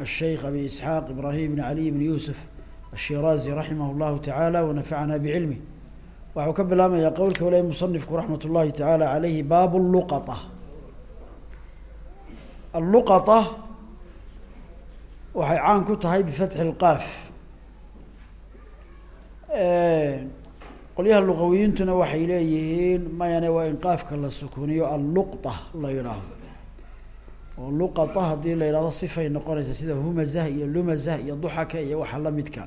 الشيخ أبي إسحاق إبراهيم بن علي بن يوسف الشيرازي رحمه الله تعالى ونفعنا بعلمه waxuu ka bilaabmaya qowlka walahi musanifku raxmat ullahi tacaala calayhi baabu luqata alluqata waxay caan ku tahay bifatxi lqaaf qolyaha luqawiyiintuna waxay leeyihiin mayane waa in qaafka la sukuniyo alluqta la yidhaahdo oo luqata haddii la yidhahdo sifay noqonaysa sida humazah iyo lumazah iyo duxaka iyo waxa lamidka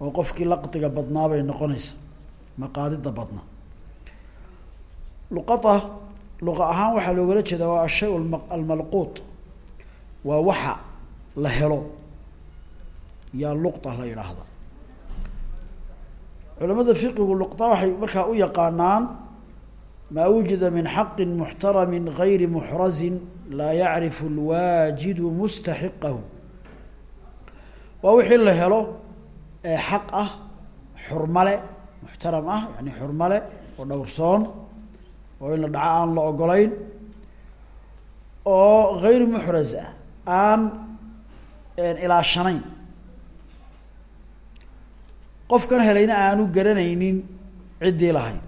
oo qofkii laqdiga badnaa bay noqonaysa maqaadida badnaa luqata luqa ahaan waxaa loogala jeedaa waa ashay almalquut waa waxa la helo yaa luqta la yidhaahda culamada fiqigu luqta waxay markaa u yaqaanaan maa wujida min xaqi muxtarami gayri muxrazin laa yacrifu lwaajidu mustaxiqahu. Waa wixii la helo ee xaq ah xurmale muxtaram ah yani xurmale oo dhowrsoon oo in la dhaco aan la ogolayn oo gayru muxraz ah aan ilaashanayn. Qofkan helayna aanu garanaynin ciddii lahayd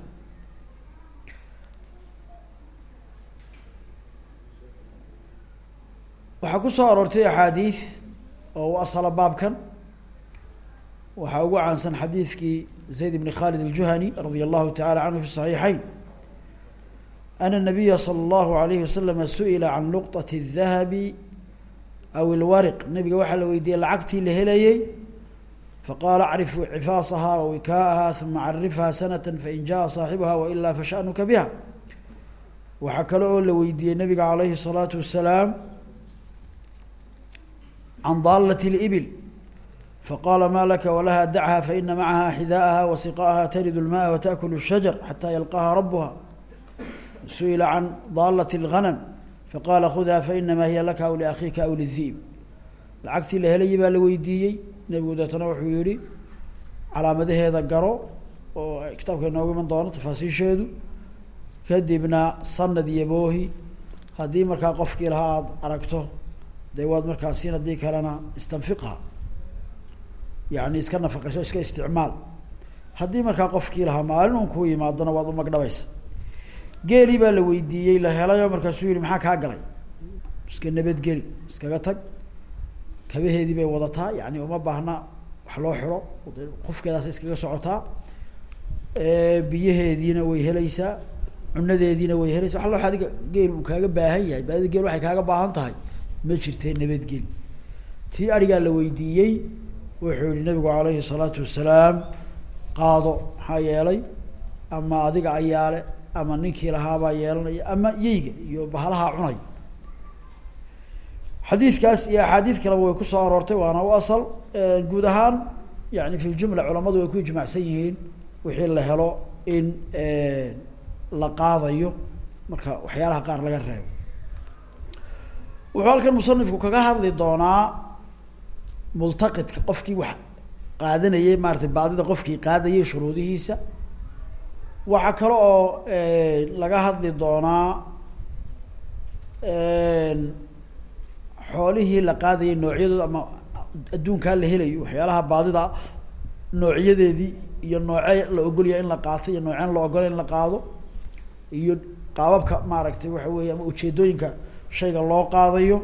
waxaa ku soo aroortay axaadiis oo u asala baabkan waxaa ugu caansan xadiidkii zayd bn khalid الjuhani radia allahu tacala canhu fi صaxiixayn ana الnabiya salى اllahu alayhi waslama su-ila can luqطaة الdahabi aw اlwariq nabiga waxaa la weydiiyey lacagtii la helayey faqaala acrifu cifaasaha wawikaaha uma carifha sanata fain jaءa saaxibuha wailaa fashaأnuka biha waxaa kale oo la weydiiyey nabiga alayhi الsalaatu wasalaam can daalaة اlbil faqala ma laka walaha dachha faina macaha xidaaءaha wasiqaaha taridu اlmaءa wataأkul الshajar xata yalqaha rabuha su-ila can daalaة اlganm faqala khudha fainama hiya laka aw liakhiika aw lidi'b lacagtii la helayay baa la weydiiyey nebigu deetana wuxuu yihi calaamadaheeda garo oo kitaabka inoogu iman doono tafaasiisheedu kadibna sanad iyo boohi haddii markaa qofkii lahaa aada aragto dee waad markaa siin haddii kalena istanfiqha yani iska nafaqayso iska isticmaal. Haddii markaa qofkii lahaa maalin un kuu yimaadona waad umagdhabaysa geelii baa la weydiiyey la helayo markaasuu yihi maxaa kaa galay? Iska nabadgeli iskaga tag. Kabaheedii bay wadataa yani uma baahna wax loo xiro. Qofkeedaas iskaga socotaa. Biyaheediina way helaysaa cunadeediina way helaysa wax loo adiga geel uu kaaga baahan yahay. Baadida geel waxay kaaga baahan tahay ma jirtee nabadgeli tii arigaa la weydiiyey wuxuu yihi nabigu alayhi الsalaatu wasalaam qaado maxaa yeelay ama adiga ayaale ama ninkii lahaabaa yeelanaya ama yeyga iyo bahalaha cunay. Xadiidkaas iyo axaadiid kaleba way ku soo aroortay waana u asal guud ahaan yani fi ljumla culamadu way ku ijmacsan yihiin wixii la helo in la qaadayo. Marka waxyaalaha qaar laga reebo wuxuu halkan musanifku kaga hadli doonaa multaqidka qofkii wax qaadanayay maaratay baadida qofkii qaadayay shuruudihiisa. Waxaa kale oo laga hadli doonaa xoolihii la qaadayay noocyadooda ama adduunkaa la helayo waxyaalaha baadida noocyadeedii iyo nooce la ogolyahay in la qaato iyo nooceen la ogolay in la qaado iyo qaababka maaragtay waxa weeye ama ujeedooyinka shayga loo qaadayo.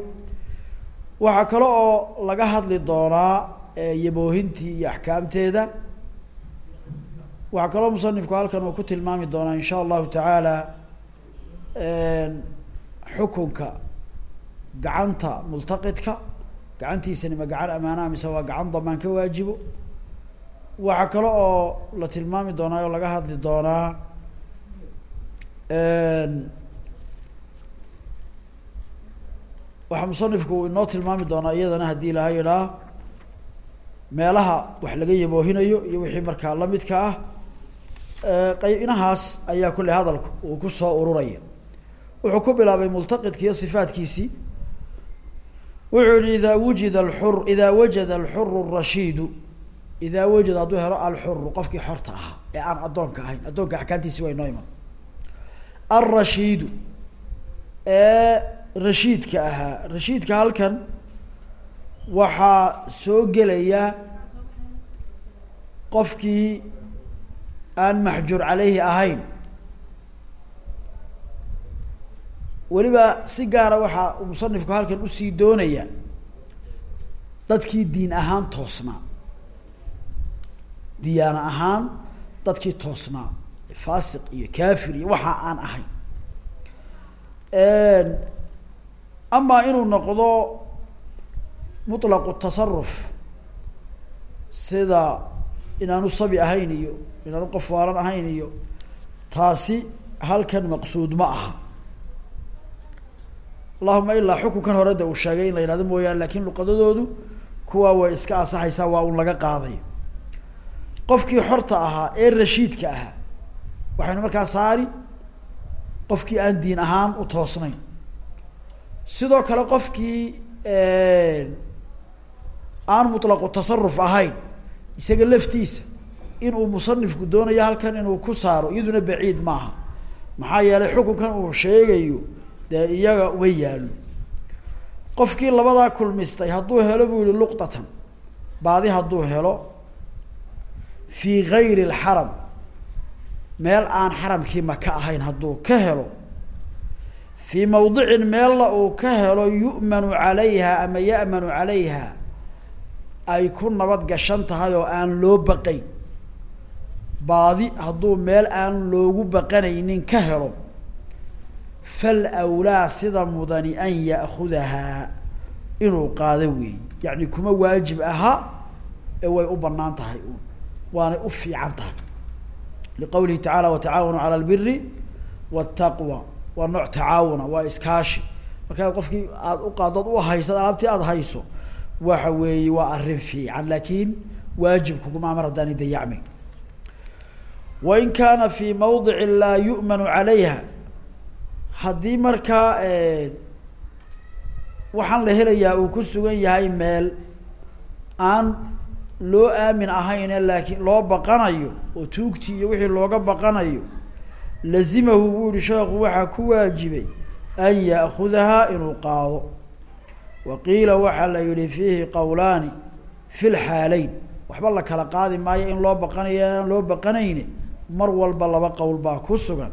Waxaa kale oo laga hadli doonaa yaboohintii iyo axkaamteeda. Waxaa kaloo musanifku halkan uu ku tilmaami doonaa in sha allahu tacaala xukunka gacanta multaqidka gacantiisani ma gacan amaanaha mise waa gacan damaan ka waajibo. Waxaa kale oo la tilmaami doonaa oo laga hadli doonaa waxaa musanifku uu inoo tilmaami doonaa iyadana haddii ilaha idhaa meelaha wax laga yaboohinayo iyo wixii markaa lamidka ah qaynahaas ayaa kulley hadalku uu ku soo ururaya. Wuxuu ku bilaabay multaqidki iyo sifaatkiisii wuxuu yihi idaa wujida alxur idaa wajada alxuru rashiidu idaa wajada hadduu helo alxuru qofkii xorta ahaa ee aan addoonka ahayn addoonka axkaamtiisi waa inoo iman. Alrashiidu ee rashiidka ahaa. Rashiidka halkan waxaa soo gelaya qofkii aan maxjuur caleyhi ahayn. Weliba si gaara waxaa musanifku halkan u sii doonaya dadkii diin ahaan toosnaa. Diyaana ahaan dadkii toosnaa. Faasiq iyo kafir iyo waxa aan ahayn amaa inuu noqdo mutlaqu tasaruf sida inaanu sabi ahayn iyo inaanu qof waalan ahayn iyo taasi halkan maqsuud ma aha. Allahuma ilaa xukunkan hore de uu sheegay in la yidhahdo mooyaane laakiin luqadadoodu kuwaa way iska ansaxaysaa waa un laga qaaday. Qofkii xorta ahaa ee rashiidka ahaa waxaynu markaa saari qofkii aan diin ahaan u toosnayn sidoo kale qofkii aan mutlaqu tasaruf ahayn isaga laftiisa inuu musanifku doonayo halkan inuu ku saaro iyaduna baciid maaha. Maxaa yeelay xukunkan uu sheegayo dee iyaga uma yaalo qofkii labadaa kulmistay hadduu helo buu yihi luqdatan baadi hadduu helo fii gayri lxaram meel aan xaramkii maka ahayn hadduu ka helo fii mawdicin meella uu ka helo yu'manu calayha ama ya'manu calayha ay ku nabad gashan tahay oo aan loo baqayn. Baadi hadduu meel aan loogu baqanaynin ka helo fal awlaa sida mudani an ya'kudahaa inuu qaado weey. Yacni kuma waajib aha ee way u bannaan tahay waanay u fiican tahay. Liqawlihi tacaala watacaawanuu cala albiri waataqwa waa nooc tacaawuna waa iskaashi. Markaa qofkii aada u qaaddood u haysad alaabtii aada hayso waxa weeye waa arrin fiican laakin waajib kuguma mar haddaani dayacmay wain kaana fi mawdici laa yu'manu calayha haddii markaa waxaan la helayaa uu ku sugan yahay meel aan loo aamin ahayne laakiin loo baqanayo oo tuugtii iyo wixii looga baqanayo lazimahu buu yihi sheekhu waxaa ku waajibay an ya'kudahaa inuu qaado. Wa qiila waxaa la yihi fiihi qowlaani fi lxaaleyn waxba la kala qaadi maayo in loo baqanayo aan loo baqanayne mar walba laba qowl baa ku sugan.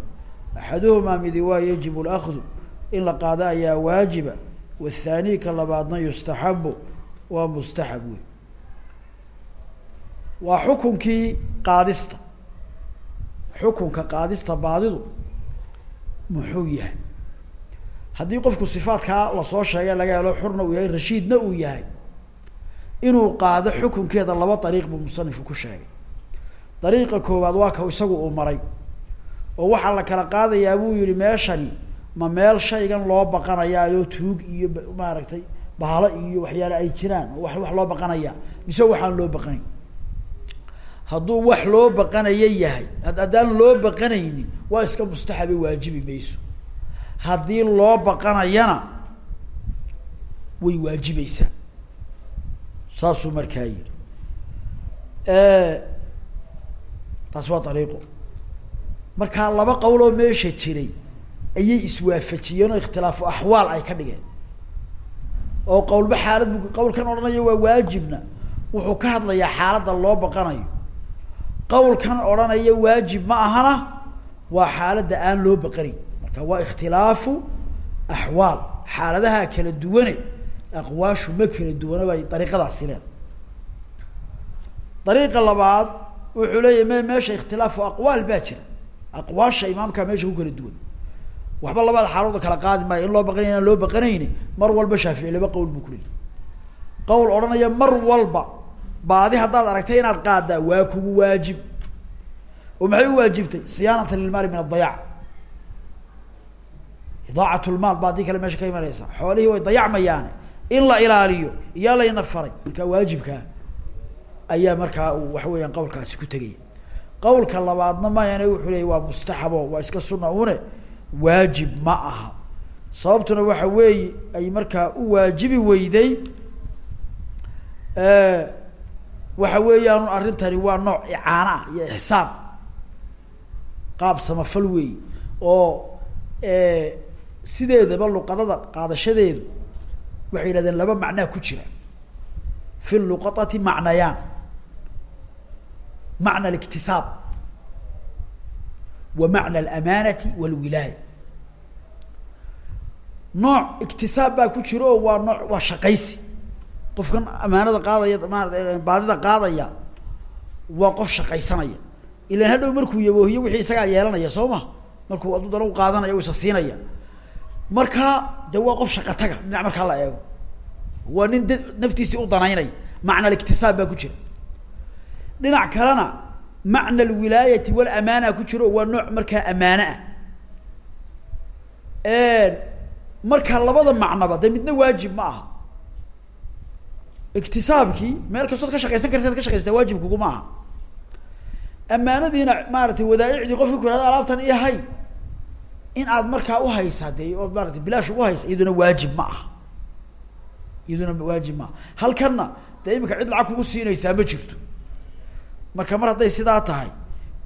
Axaduhumaa midi waa yajibu lakdu in la qaado ayaa waajiba. Wathani labaadna yustaxabu waa mustaxab wey waa xukunkii qaadista xukunka qaadista baadidu muxuu yahay. Haddii qofku sifaatkaa la soo sheegay laga helo xurna uu yahay rashiidna uu yahay inuu qaado xukunkeeda laba dariiq buu musanifku ku sheegay. Dariiqa koowaad waa ka isagu uu maray oo waxaa la kala qaadayaa buu yihi meeshani ma meel shaygan loo baqanayaayo tuug iyo maaragtay bahalo iyo waxyaale ay jiraan wa wax loo baqanaya mise waxaan loo baqanayn hadduu wax loo baqanayo yahay haddaan loo baqanaynin waa iska mustaxabe waajibi mayso. Haddii loo baqanayana way waajibaysaa saasuu markaa yihi taasi waa dariiqo markaa laba qowloo meesha jiray ayay iswaafajiyeen oo ikhtilaafu axwaal ay ka dhigeen. Oo qowlba xaalad bu qowlkan odhanaya waa waajibna wuxuu ka hadlayaa xaaladda loo baqanayo qowlkan odhanaya waajib ma ahana waa xaaladda aan loo baqanayn marka waa ikhtilaafu axwaal xaaladaha kala duwane aqwaashu ma kala duwana bay dariiqadaasi leeda dariiqa labaad wuxuu leeyahy me meesha ikhtilaafu aqwaal baa jira. Aqwaasha imaamkaa meesha ku kala duwan waxba labada xaalooda kala qaadi maayo in loo baqanay inaan loo baqanayni mar walba shaafici laba qowl buu kuleeyay qowl odhanaya mar walba baadi haddaad aragtay inaad qaadaa waa kugu waajib. Oo maxay u waajibtay? Siyaanatan lilmaali min adayaac idaacat lmaal ba haddii kale meesha ka imanaysa. Xoolihii way dayacmayaane in la ilaaliyo iyaa layna faray. Markaa waajibkaa ayaa markaa uu waxa weeyaan qawlkaasi ku tegaya qawlka labaadna mayane wuxuu leeyay waa mustaxabo waa iska suna une waajib ma aha. Sababtuna waxa weeye ay markaa u waajibi weyday waxa weeyaan arrintani waa nooc icaana iyo ixsaan qaab samafal weey oo sideedaba luqadada qaadashadeedu waxay yidhahdeen laba macnaa ku jira. Fi luqatati macnayaan. Macna اliktisaab wa macna alamanati walwilaaya nooc iktisaab baa ku jira oo waa nooc waa shaqaysi qofkan amaanada qaadaya maarata baadida qaadaya waa qof shaqaysanaya. Ilan hadhow markuu yaboohiyo wixii isagaa yeelanaya soo ma? Markuu aduu dana u qaadanaya u isa siinaya. Markaa de waa qof shaqataga dhinac markaa la eego. Waa nin d naftiisii u danaynaya macna aliktisaab baa ku jira. Dhinac kalena macna alwilaayati walamaana ku jiro waa nooc markaa amaane ah. Marka labada macnaba de midna waajib ma aha iktisaabkii meel kastood ka shaqaysan karta ad ka shaqaystaa waajib kuguma aha amaanadiina maaratay wadaaicdii qofki ku hahdo alaabtan i hay in aad markaa uhaysaa dee oo maarata bilaash ugu haysa iyaduna waajib ma aha iyaduna waajib ma aha halkanna dee imika cid lacag kugu siinaysaa ma jirto marka mar hadday sidaa tahay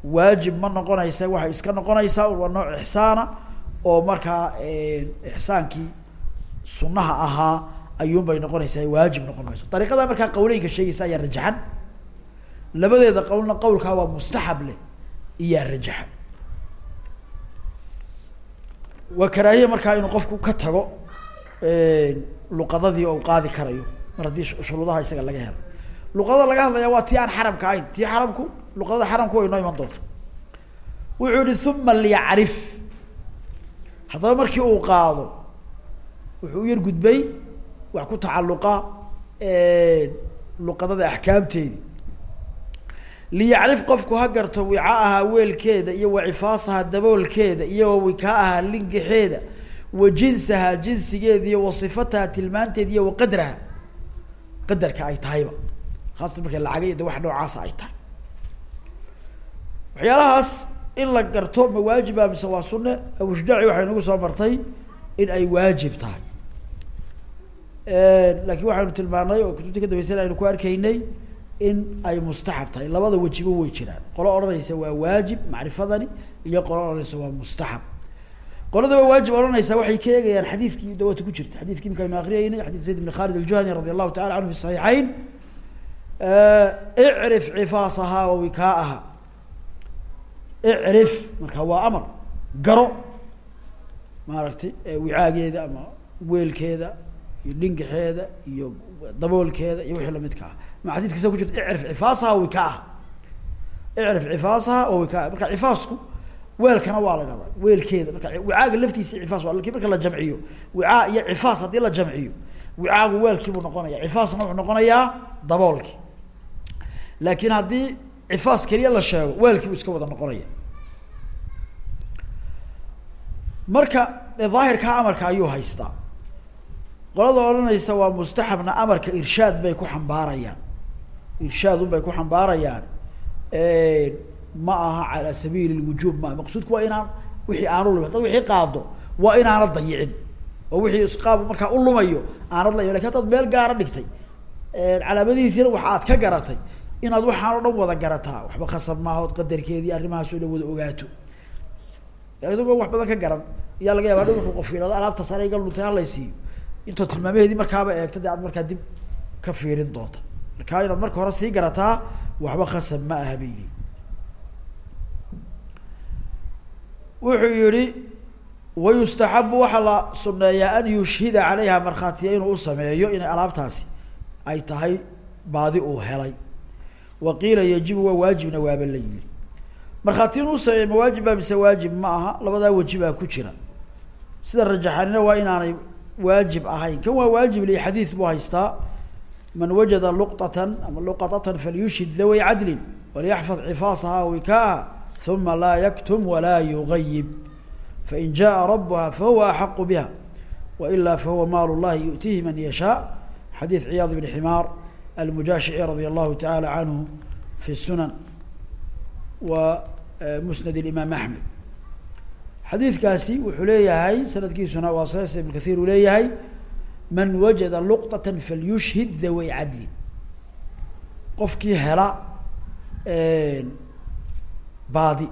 waajib ma noqonaysa waxay iska noqonaysaa waa nooc ixsaana oo markaa ixsaankii sunaha ahaa ayuun bay noqonaysaa waajib noqon mayso. Dariiqada markaa qawleynka sheegaysa ayaa rajaxan. Labadeeda qawlna qawlkaa waa mustaxab leh iyaa rajaxan. Waa karaahiya markaa inuu qofku ka tago luqadadii oo qaadi karayo. Mar haddii shuruudaha isaga laga helay luqadada laga hadlaya waa tii aan xaramka ahayn. Tii xaramku luqadada xaramku way noo iman doonta wuxuu yihi uma liyacrif. Haddaba markii uu qaado wuxuu u yar gudbay wax ku tacalluqa luqadada axkaamteedi. Liyacrif qofku ha garto wicaaha weelkeeda iyo wa cifaasaha daboolkeeda iyo wa wikaaha lingaxeeda wa jinsaha jinsigeeda iyo wa sifataha tilmaanteeda iyo wa qadraha qadarka ay tahayba. Haasatan markay lacaga iyo de wax noocaasa ay tahay. Waxyaalahaas in la garto ma waajiba mise waa sunne? Abushdaci waxay nagu soo martay in ay waajib tahay laakiin waxaynu tilmaanay oo kutubtii ka dambeysana aynu ku arkaynay in ay mustaxab tahay. Labada wejiba way jiraan. Qolo odhanaysa waa waajib macrifadani iyo qolo odhanaysa waa mustaxab. Qoladaba waajib odhanaysa waxay ka eegayaan xadiidkii dawata ku jirta. Xadidkii imika aynu akriyeynay xadid zayd bn khalid aljuhani radi allahu tacala canhu fi saxiixayn icrif cifaasahaa wa wikaaha icrif marka waa amar garo maaragtay wicaageeda ama weelkeeda iyo dhingaxeeda iyo daboolkeeda iyo wixii lamidka ah. Ma xadidkiisa ku jirta icrif cifaasaha wa wikaaha icrif cifaasaha wa wikaaha marka cifaasku weelkana waa la gadaa weelkeeda. Marka wicaaga laftiisa cifaas waa laakiin marka la jamciyo wicaa iyo cifaas haddii la jamciyo wicaagu weelkii buu noqonaya. Cifaasna wuxuu noqonayaa daboolki laakin haddii cifaas keliya la sheego weelkii buu iska wada noqonaya. Marka daahirkaa amarka ayuu haystaa qolada odhanaysa waa mustaxabna amarka irshaad bay ku xambaarayaan. Irshaad un bay ku xambaarayaan. Ma aha calaa sabiili lwujuub ma maqsuudku waa inaan wixii aanu lumin hadad wixii qaado waa inaanad dayicin. Oo wixii isqaab markaa u lumayo aanad la laakiin hadaad meel gaara dhigtay calaamadihiisina waxa aad ka garatay inaad waxaan o dhan wada garataa. Waxba khasab maaha ood qadarkeedii arrimahaas o dhan wada ogaato. Adigoo wax badan ka garan ayaa laga yaba markuu qof yidhahdo alaabtaas ana iga luntay halaysiiyo intood tilmaamaheedii markaaba eegta de aad markaa dib ka fiirin doonta. Markaa inaad marka hore sii garataa waxba khasab ma aha bayli wuxuu yihi wayustaxabu waxaa la suneeyaa an yushhida calayha markhaatiya inuu u sameeyo inay alaabtaasi ay tahay baadi uu helay. Wa qiila yajibu waa waajibna waaba la yiri markhaati inuu sameeyo ma waajiba mise waajib ma aha labadaa weji baa ku jira. Sida rajaxanina waa inaanay waajib ahayn kan waa waajib li xadiid buu haystaa man wajada luqطatan ama luqatatan falyushhid daway cadlin waliyaxfad cifaasaha wikaaha uma laa yaktum walaa yugayib fain jaءa rabuha fahuwa axaqu biha wailaa fahuwa maal llahi yu'tiihi man yashaa xadiid ciyaad bn ximaar almujaashici radia allahu taعala canhu fi sunan wa musnad imaam axmed xadiidkaasi wuxuu leeyahay sanadkiisuna waa saxiix ibn kahiir uu leeyahay man wajada luqطaة falyushhid dhaway cadlin qofkii hela baadi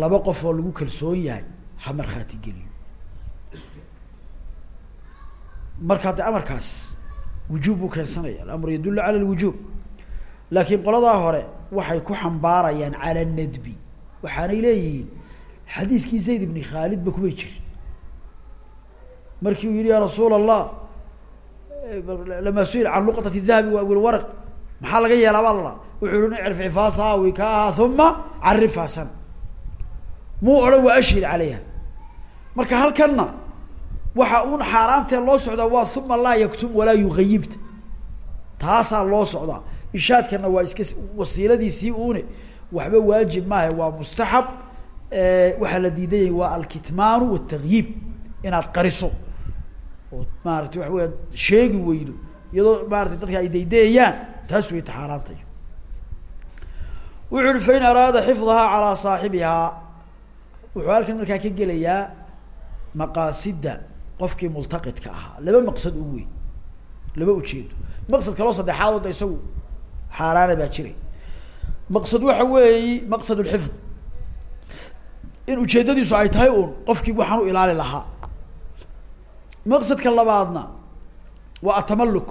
laba qof oo lagu kalsoon yahay ha markhaati geliyo. Markaa de amarkaas wujuub buu keensanaya alamru yadulu cala lwujuub laakiin qoladaa hore waxay ku xambaarayaan cala nadbi waxaanay leeyihiin xadiidkii zayd ibni khaalid ba kumay jirin markii uu yihi ya rasuul allah lama su'il can luqطati dahabi wa wilwarq maxaa laga yeelaa baa lala wuxuu yihi icrif cifaasaha wikaaha uma carifha muu odhan waa ashhid calayha. Marka halkanna waxa un xaaraamtee loo socdaa waa uma laa yaktum walaa yugayibta taasaa loo socdaa ishaadkana waa iska wasiiladiisii une waxba waajib maaha waa mustaxab waxaa la diidanyay waa alkitmaanu wاtagyiib inaad qariso. Oo maarata waxa weya sheegi weydo. Iyadoo maarata dadka ay daydayayaan taas way taxaaraantay. Wuxu uhi fain araada xifdahaa calaa saaxibihaa. Wuxuu halkan markaa ka gelayaa maqaasida qofkii multaqidka ahaa. Laba maqsad un weyn. Laba ujeedo. Maqsad kaloo saddexaad isagu xaaraana baa jiray. Maqsad waxa weeyi maqsad lxifd in ujeedadiisu ay tahay un qofkii waxaan u ilaali lahaa. Maqsadka labaadna waa atamaluk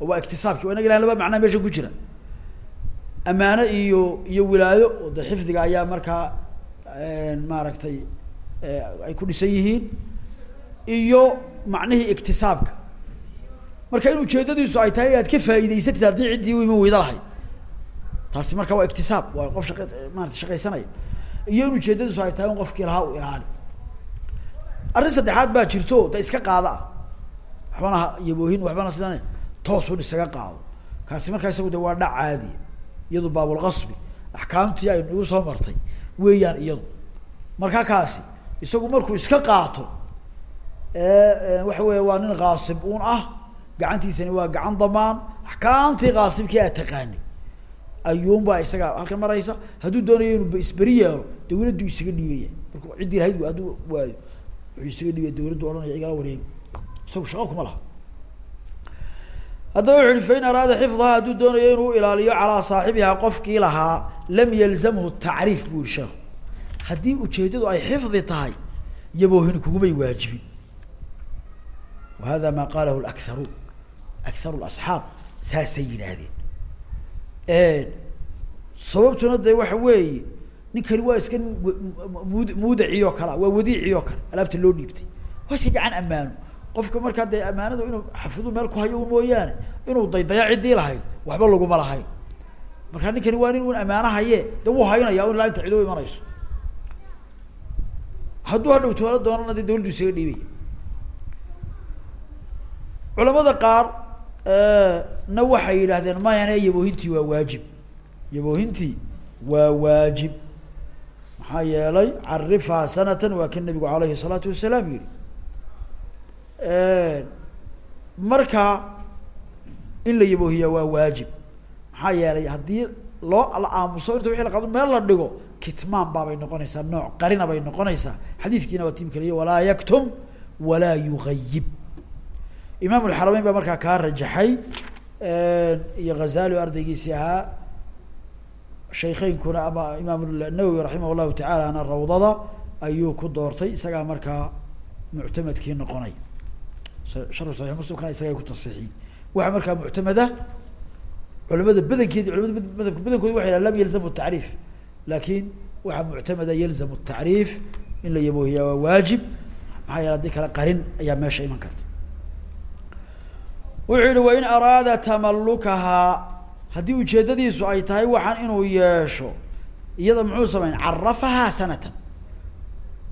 oo waa iktisaabki. O inaga ilahan laba macnaa meesha ku jira. Amaano iyo iyo wilaayo oo de xifdiga ayaa markaa maaragtay ay ku dhisan yihiin iyo macnihii iktisaabka. Marka in ujeedadiisu ay tahay inaad ka faa'idaysatid haddii ciddii u iman weyda taasi marka waa iktisaab waa qof shaqa maarata shaqaysanaya iyo in ujeedadiisu ay tahay in qofkii lahaa u ilaali. Arrin saddexaad baa jirto da iska qaada. Ah waxbana ha yaboohin waxbana sidan toosun isaga qaado. Kaasi markaa isagu de waa dhac caadiya iyadu baabulqasbi axkaamtii aynu igu soo martay weeyaan iyadu. Marka kaasi isagu markuu iska qaato waxa weya waa nin kaasib un ah gacantiisani waa gacan damaan. Axkaamtii kaasibkii aad taqaanay ayuunbaa isaga halkan maraysa hadduu doonayo inuu isberi yeelo dawladdu isaga dhiibaya. Markuu ciddii lahayd hadduu waayo wuxuu isaga dhiibaya dawladdu ohanaya igala wareegi isagu shaqa kuma laha. Haddaba wuxu uhi fain araada xifdaha hadduu doonayo inuu ilaaliyo calaa saaxibihaa qofkii lahaa lam yalzamhu tacriif bu yihi sheekhu. Haddii ujeedadu ay xifdi tahay yaboohin kugumay waajibin. Wa hada ma qalahu lakharuun akharu lasxaab saasay yidhaahdeen sababtuna de waxa weeye ninkani waa iska mud muudaci oo kalea waa wadiici oo kale alaabta loo dhiibtay. Waa iska gacan ammaano. Qofka markaa dee ammaanadu inuu xafidu meel ku hayo mooyaane inuu daydaya ciddii lahayd waxba laguma lahayn. Markaa ninkani waa nin un ammaano haye de wuu haynaya un ilaa inta cido imanayso. Hadduu hadhow toolo doonana de dawladdu isaga dhiibaya culamada qaar na waxay yidhaahdeen mayane yaboohintii waa waajib. Yaboohintii waa waajib. Maxaa yeelay carifhaa sanatan waa kan nabigu alayhi الsalaatu wasalaam yihi marka in la yaboohiya waa waajib. Maxaa yeelay haddii loo la aamuso inta wixii la qado meel la dhigo kitmaan baabay noqonaysaa nooc qarina bay noqonaysaa. Xadiidkiina waa timi kaliya walaa yaktum walaa yugayib imaam اlxarameyn baa markaa kaa rajaxay iyo ghazali o ardaygiisi ahaa shaykeynkuna ama imaam nawowi raximah llahu tacaala ana rawdada ayuu ku doortay isagaa markaa muctamadkii noqonay. Sharx saxix muslimkana isagaa ku tasixiyey waxaa markaa muctamada culamada badankeedi culamada madhabka badankoodi lam yalzamu tacriif. Laakin waxaa muctamada yalzamu tacriif in la yaboohiyaa waa waajib. Maxaa yeele haddii kale qarin ayaa meesha iman karta wuxuu yihi wain araada tamalukahaa haddii ujeedadiisu ay tahay waxaan inuu yeesho iyada muxuu samayn carafahaa sanatan.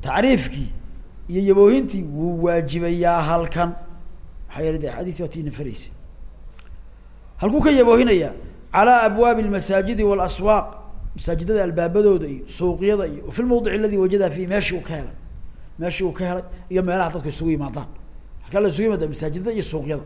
Tacriifkii iyo yaboohintii wuu waajibayaa halkan. Maxaa yeele de xadiisti waa tiina faraysay halkuu ka yaboohinayaa calaa abwaabi lmasaajidi walaswaaq masaajidada albaabadooda iyo suuqyada iyo fi lmawdic aladi wajada fiihi meeshii uu ka helay meeshii uu ka helay iyo meelaha dadku isugu yimaadaan. Halkaa la isugu yimaada masaajidada iyo suuqyada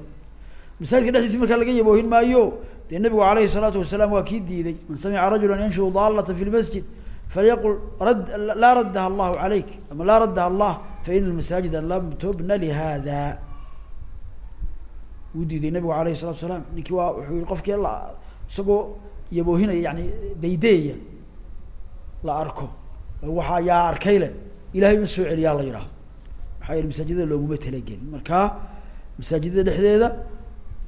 masaajidka dhexdiisi markaa laga yaboohin maayo dee nabigu alayhi الsalaatu wasalaam waa kii diiday man samica rajula yanshudu daalata fi lmasjid falyaqul rad laa raddaha allahu calayk ama laa raddaha allah faina almasaajida lam tubna lihada wuu diiday nabigu alayhi الsalatu wasalaam ninkii waa wuxuu yihi qofkii la isagoo yaboohinaya yani daydeeya la arko waxaa yaa arkay le ilahay ma soo celiyaa la yidhaaho maxaa yeli masaajidada looguma talagelin marka masaajidada dhexdeeda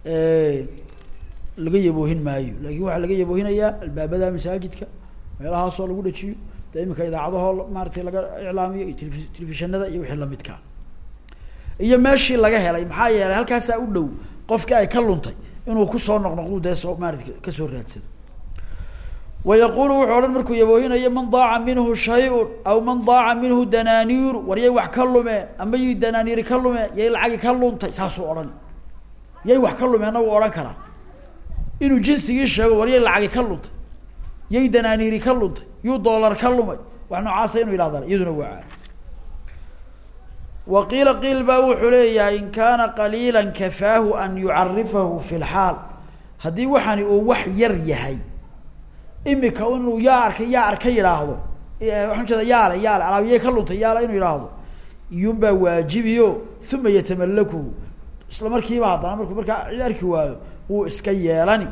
laga yaboohin maayo. Lakin waxaa laga yaboohinayaa albaabada masaajidka meelahaasoo lagu dhajiyo de imika idaacadahoo maaratay laga iclaamiyo iyo tv telefishanada iyo wixii lamidkaa iyo meeshii laga helay maxaa yeelay halkaasaa u dhow qofkii ay ka luntay inuu ku soo noqnoqdu dee soo maarata ka soo raadsado. Wayaqulu wuxuu odhan markuu yaboohinayo man daaca minhu shay-un aw man daaca minhu danaaniiru war yay wax ka lumeen ama yay danaaniiri ka lumeen yay lacagi ka luntay saasuu odhan yay wax ka lumeenna wuu odhan karaa. Inuu jinsigii sheego war yay lacagi ka luntay. Yay danaaniiri ka luntay. Yuu doolar ka lumay. Wax noocaasa inuu yidhahdaan iyaduna waa wa qiila qiil baa wuxuu leeyahay in kaana qaliila kafaahu an yucarifahu fi lxaal haddii waxani uu wax yar yahay imika inuu yaa arkay yaa arka yidhaahdo waxaan ujeeda yaale yaale alaabiyey ka luntay yaale inuu yidhaahdo iyuunbaa waajibiyo uma yatamalakuhu isla markiiba haddana markuu markaa cid arki waayo wuu iska yeelani.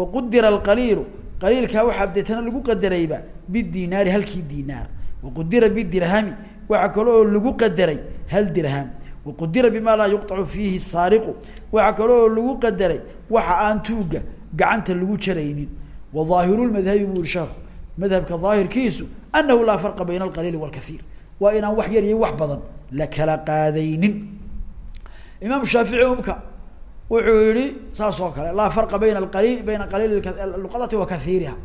Waqudira alqaliilu qaliilkaa waxaa deetana lagu qadarayba bidinaari halkii dinaar. Waqudira bidirhami waxaa kale oo lagu qadaray hal dirham. Waqudira bima laa yuqطacu fiihi saariqu waxaa kale lagu qadaray waxa aan tuuga gacanta lagu jaraynin. Wadaahiru lmadhabi bu uri sheekhu madhabka daahirkiisu anahu laa farqa bayna alqaliili walkaiir waa inaan wax yar iyo wax badan la kala qaadaynin imaam shaafici umka wuxuu yihi saas kale laa farqa bayna alqali bayna qaliil luqadati wa kaiiriha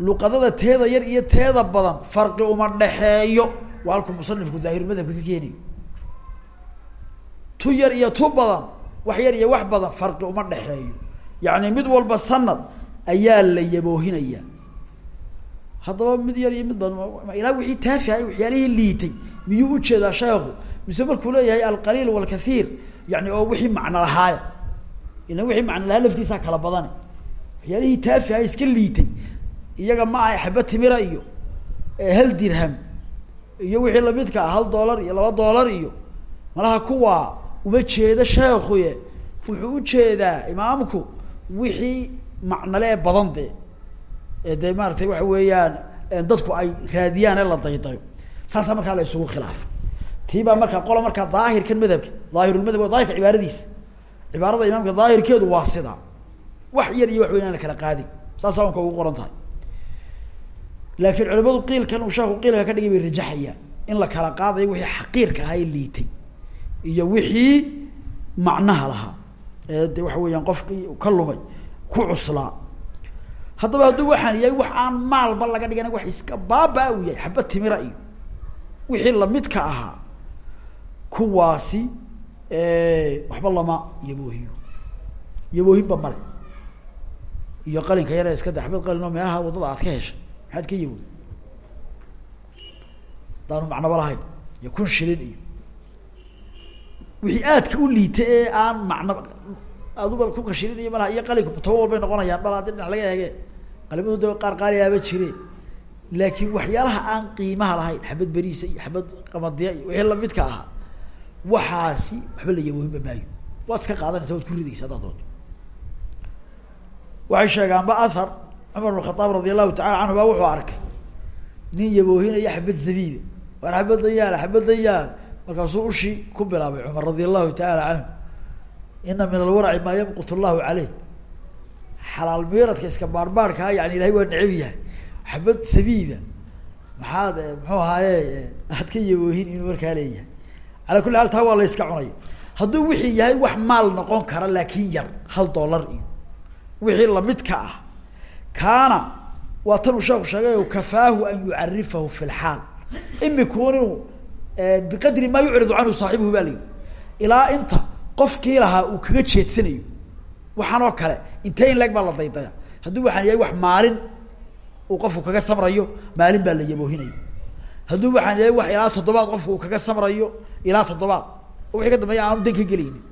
luqadada teeda yar iyo teeda badan farqi uma dhexeeyo waa halkuu musanifku daahirulmadhabka ka keenayo tu yar iyo tu badan wax yar iyo wax badan farqi uma dhexeeyo yani mid walba sanad ayaa la yaboohinaya haddaba mid yar iyo mid badan ilaa wixii taafihay waxyaalihii liitay miyuu u jeedaa sheekhu mise markuu leeyahay alqaliil walkaiir yani oo wixii macno lahaaya ila wixii macno lahaa laftiisaa kala badane waxyaalihii taafihay iska liitay iyaga ma aha xaba timira iyo hal dirham iyo wixii lamidka ah hal dollar iyo laba dollar iyo malaha kuwaa uma jeeda sheekuye wuxuu u jeedaa imaamku wixii macnale ee badan de ee dee maaratay waxa weeyaan dadku ay raadiyaan la daydayo. Saasaa markaa la isugu khilaafa tii baa markaa qola markaa daahirkan madhabka daahirulmadhab waa daahirka cibaaradiisa. Cibaarada imaamka daahirkeedu waa sidaa wax yar iyo wax weyn aan la kala qaadin saasaa unka ugu qoran tahay. Laakiin culimadu qiilkan uu sheeku qiilka ka dhigay bay rajaxayaan in la kala qaadayo wixii xaqiirka ahaa ee liitay iyo wixii macnaha lahaa ee de waxa weeyaan qofkii ka lumay ku cuslaa. Haddaba hadduu waxaan yahay wax aan maalba laga dhigana wax iska baaba u yahay xaba timira iyo. Wixii lamidka ahaa kuwaasi waxba lama yaboohiyo. Yaboohinba male. Iyo qalinka yare iska da xabad qalin oo meelaha waddada aad ka heshay maxaad ka yaboohi hadaanu macnaba lahayn iyo kun shilin iyo. Wixii aadka u liita ee aan macno aduba ku kashilin iyo malaha iyo qalinka toba walbay noqonayaan bal haddii dhinac laga eege qalimadu de qaar qaaliyaaba jire. Laakiin waxyaalaha aan qiimaha lahayn xabad beriisa iyo xabad qamadiya iyo wixii lamidka ahaa waxaasi waxba la yaboohinba maayo. Waad iska qaadanaysa waad ku ridaysa haddaad doonto waxay sheegaanba ahar cumar bn khataab radi allahu tacala canhu baa wuxuu arkay. Nin yaboohinaya xabad zabiiba waar xabaddan yaal xabaddan yaal markaasuu ushi ku bilaabay cumar radi allahu tacaala canhu ina min alwaraci maa yamqut llahu caleyh xalaal miiradka iska baarbaarkaa yani ilahay waa necab yahay. Xabad sabiiba maxaad muxuu ahaaye aad ka yaboohin inuu markaa leeyahay calaa kulli xaal taa waa la yska cunaya hadduu wixii yahay wax maal noqon kara laakin yar hal dollar iyo. Wixii lamidka ah. Kaana waa tan uu sheeku sheegay kafaahu an yucarifahu fi lxaal imikuun inuu biqadri maa yucridu canhu saaxibuhu ba la yihi ilaa inta qofkii lahaa uu kaga jeedsanayo. Waxaan kale intee in baa la daydaya hadduu waxaan yahay wax maalin uu qofku kaga samrayo maalin baa la yaboohinaya hadduu waxaan yahay wax ilaa toddobaad qofku kaga samrayo ilaa toddobaad. Oo wixii ka dambeeya aanu dan ka gelaynin.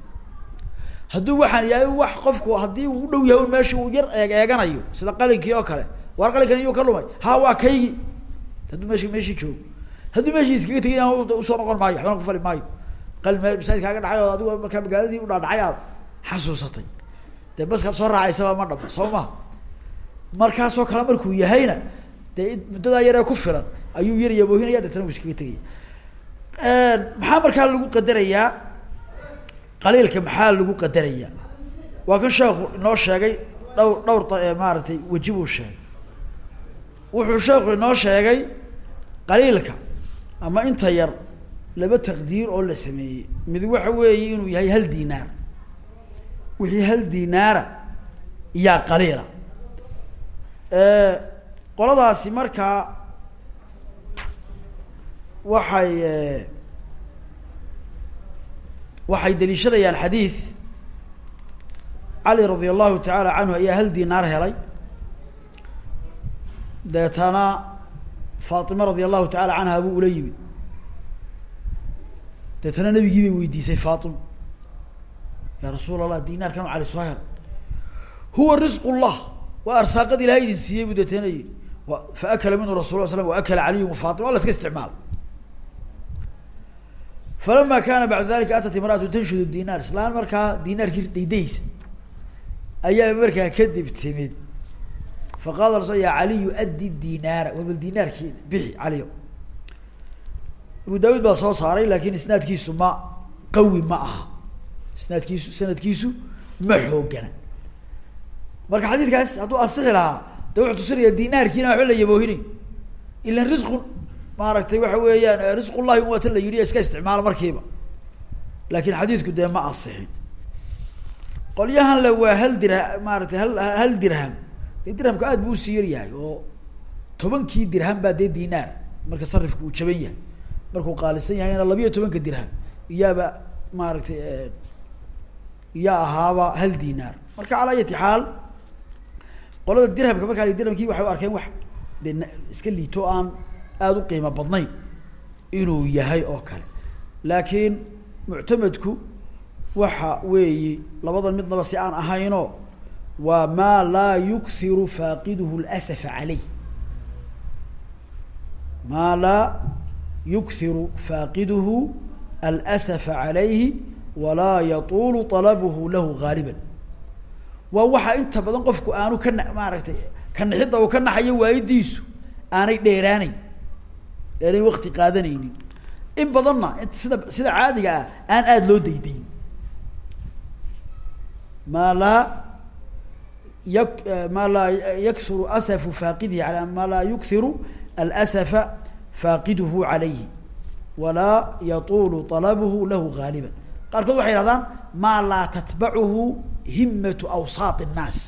Waxaan yahay wax qofku haddii uu u dhow yahay un meesha uu yar eeg eeganayo sida qalinkii oo kale. Waar qalinkan iyuu ka lumay? Ha waa kaygii. Hadduu meeshi meeshii joogo. Hadduu meeshii iskaga tegay u soo noqon maayo waxbana kufali maayo. Qalin masaajid kaaga dhacay oo adigo markaa magaaladii udhaadhacay aad xasuusatay. Dee baskaad soo raacaysaba ma dhamo soo ma. Markaasoo kale markuu yahayna dee muddadaa yaree ku filan. Ayuu yar yaboohinaya deetana uu iskaga tegaya maxaa markaa lagu qadarayaa? Qaliilka maxaa lagu qadarayaa? Waa kan sheekhu inoo sheegay dhowr dhowr maaragtay weji buu sheegay. Wuxuu sheekhu inoo sheegay qaliilka ama inta yar laba taqdiir oo la sameeyey. Mid waxa weeye inuu yahay hal dinaar wixii hal dinaara iyaa qaliila qoladaasi markaa waxay waxay daliishadayaan xadiid cali radia allahu tacaala canhu ayaa hal dinaar helay. Deetana faatima radia allahu tacaala canha buu ula yimid. Deetana nabigii bay weydiisay faatima ya rasuul allah dinaarkan cali soo helay huwa risq llah waa arsaaqad ilahay siiyey buu deetana yihi wa fa akala minhu rasul l slam wa akala caliyun fatima. Waa la iska isticmaala falama kana bacda dalika atat imraatu tanshudu dinaar islaan markaa dinaarkii daydaysa ayaa markaa kadib timid. Faqala rasul ya caliyu addi dinaara war bal dinaarkii bixi caliyo abu daawud baa soo saaray laakiin isnaadkiisu ma qawi ma aha. Isnaadkiisu sanadkiisu ma xoogana. Marka xadiidkaas hadduu asixi lahaa de wuxuu tusinaya dinaarkiina waxba la yaboohinay ilan risqun maaragtay waxa weeyaan risqullahi un waatan la yidhi iska isticmaala markiiba. Laakin xadiidku dee ma asixin qolyahan le waa hal dirha maaratay hal hal dirham. Dee dirhamku aad buu u sii yaryahay oo tobankii dirham baa dee dinaar. Marka sarifku uu jaban yahay. Markuu qaalisan yahayna labiyo tobanka dirham iyaaba maaragtay iyaa ahaaba hal dinaar. Marka calaa ayati xaal qolada dirhamka markaa dirhamkii waxay u arkeen wax dee iska liito aan aada u qiimo badnayn inuu yahay oo kale. Laakiin muctamadku waxa weeyi labadan midnaba si aan ahayno waa maa laa yukthiru faaqiduhu lasafa caleyh maa laa yukthiru faaqiduhu alsafa calayhi walaa yatuulu طalabuhu lahu gaaliba waa waxa inta badan qofku aanu ka na maaragtay ka nixidda uu ka naxayo waayidiisu aanay dheeraanayn aanay wakti qaadanaynin. In badanna sida sida caadiga ah aan aada loo daydayn. Maa laa yak maa laa yaksuru asafu faaqidihi ala maa laa yukthiru alsafa faaqiduhu calayhi walaa yatuulu طalabuhu lahu gaaliba qaarkood waxay yihahdaan maa laa tatbacuhu himatu awsaat الnaas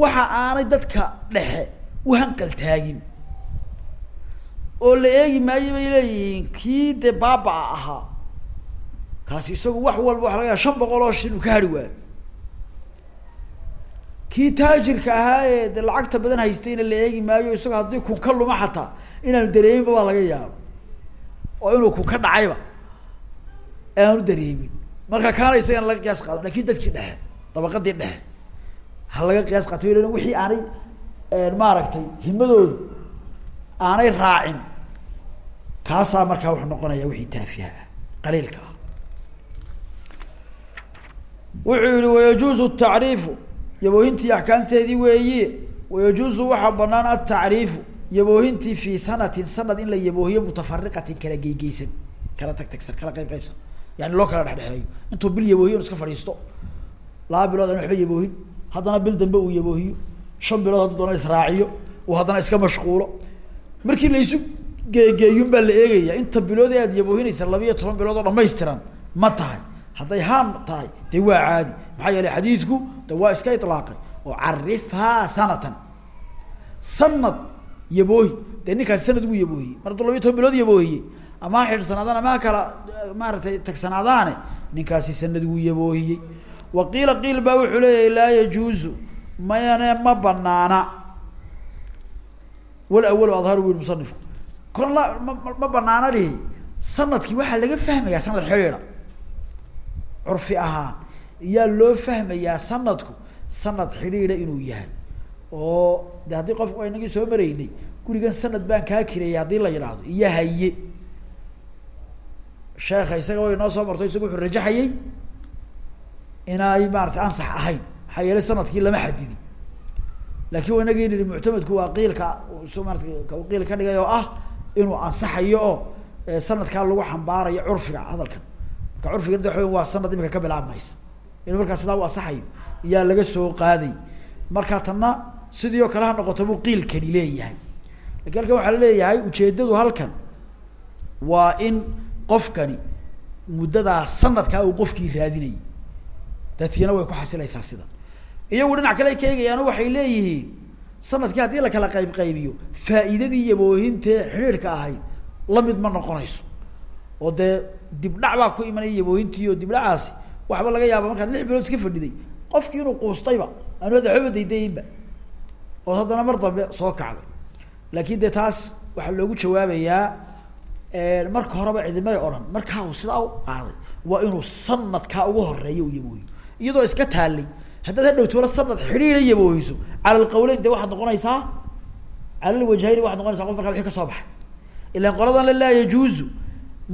waxa aanay dadka dhexe u hanqal taagin. Oo la eegi maayo bay leeyihiin kii dee baaba-a ahaa kaasi isagu wax walba waxa laga shan boqol oo shin ka hari waayo kii taajirka ahaa ee de lacagta badan haystayna la eegi maayo isago haddii kun ka luma xataa inaanu dareeminba waa laga yaabo. Oo inuu kun ka dhacayba aanu dareemin marka kaana isagana laga qiyaas qaado laakiin dadkii dhexe dabaqadii dhexe ha laga qiyaas qaato l wixii aanay maaragtay himadoodu aanay raacin kaasaa markaa wuxuu noqonaya wixii taafiha qaliilka ah. Wuxuu yihi wayajuuzu tacriifu yaboohintii axkaamteedii weeyi wayajuuzu waxaa banaan atacriifu yaboohintii fi sanatin sanad in la yaboohiyo mutafariqatin kala geygeysan kala tag tagsan kala qayb qaybsan yani loo kala dhexdhexeeyo. Intuu bil yaboohiyo iska fadhiisto. Laba bilood aan waxba yaboohin. Haddana bil dambe uu yaboohiyo. Shan bilood hadduu doona israaciyo uu haddana iska mashquulo. Markii laysu geegeeyun baa la eegaya inta bilood aad yaboohinaysa labiiyo toban bilood oo dhamaystiran ma tahay. Hadday haan tahay dee waa caadi. Maxaa yeelay xadiidku de waa iska ilaaqay oo carifhaa sanatan. Sanad yaboohi. Dee ninkaasi sanad buu yaboohiyey. Mar hadduu labiyo toban bilood yaboohiyey ama xidhsanaadaan ama kala maaragtay tagsanaadaane. Ninkaasi sanad wuu yaboohiyey. Wa qiila qiil baa wuxuu leeyahay laa yajuuzu mayane ma banaana wal awalu adharu wi musanifku kon la ma ma banaana dhihi. Sanadkii waxaa laga fahmayaa sanad xidhiidha curfi ahaan iyaa loo fahmayaa sanadku sanad xidhiidha inuu yahay. Oo de haddii qofku inagii soo maraynay gurigan sanad baan kaa kireeyay haddii la yidhaahdo iyo sheeka isaga way noo soo marto isaga wuxuu rajaxayay inay maarata ansax ahayn. Maxaa sannadkii lama xadidin. Lakin wa inagii nihi muctamadku waa qiilka s maarata qiil ka dhigay oo ah inuu ansaxayo oo sanadkaa lagu xambaarayo curfiga hadalkan. Marka curfiga de waa sanad imika ka bilaabmaysa. Inuu markaa sidaa u ansaxayo iyaa laga soo qaaday. Marka tanna sidii oo kale ha noqoto buu qiilkani leeyahay. Lakin halkan waxaa la leeyahay ujeedadu halkan waa in qofkani muddadaa sanadkaa uu qofkii raadinayay. Dadkiina way ku xasilaysaa sida. Iyagu dhinac kale ka waxay leeyihiin sannadkii haddii la kala qayb qaybiyo faa'iidadii yaboohintee xidhiidhka ahayd la mid ma noqonayso. Oo dee dibdhac baa ku imanaya yaboohintii oo dibdhacaasi waxba laga yaaba markaad lix bilood iska fadhiday. Qofkii inuu quustayba anu hadda waxbaba daydayinba oo haddana mar dambe soo kacday. Laakin dee taas waxaa loogu jawaabayaa marka horeba cidimay odhan markaa uu sidaa u qaaday waa inuu sanadkaa ugu horreeya u yaboohiyo iyadoo iska taallay haddaad hadhow toola sanad xidhiida yaboohiso cala alqawleyn de waxaad noqonaysaa? Cala alwajhayni waxad noqonaysaa qof markaa wixii ka soo baxay. Ilan qoladan le laa yajuuzu.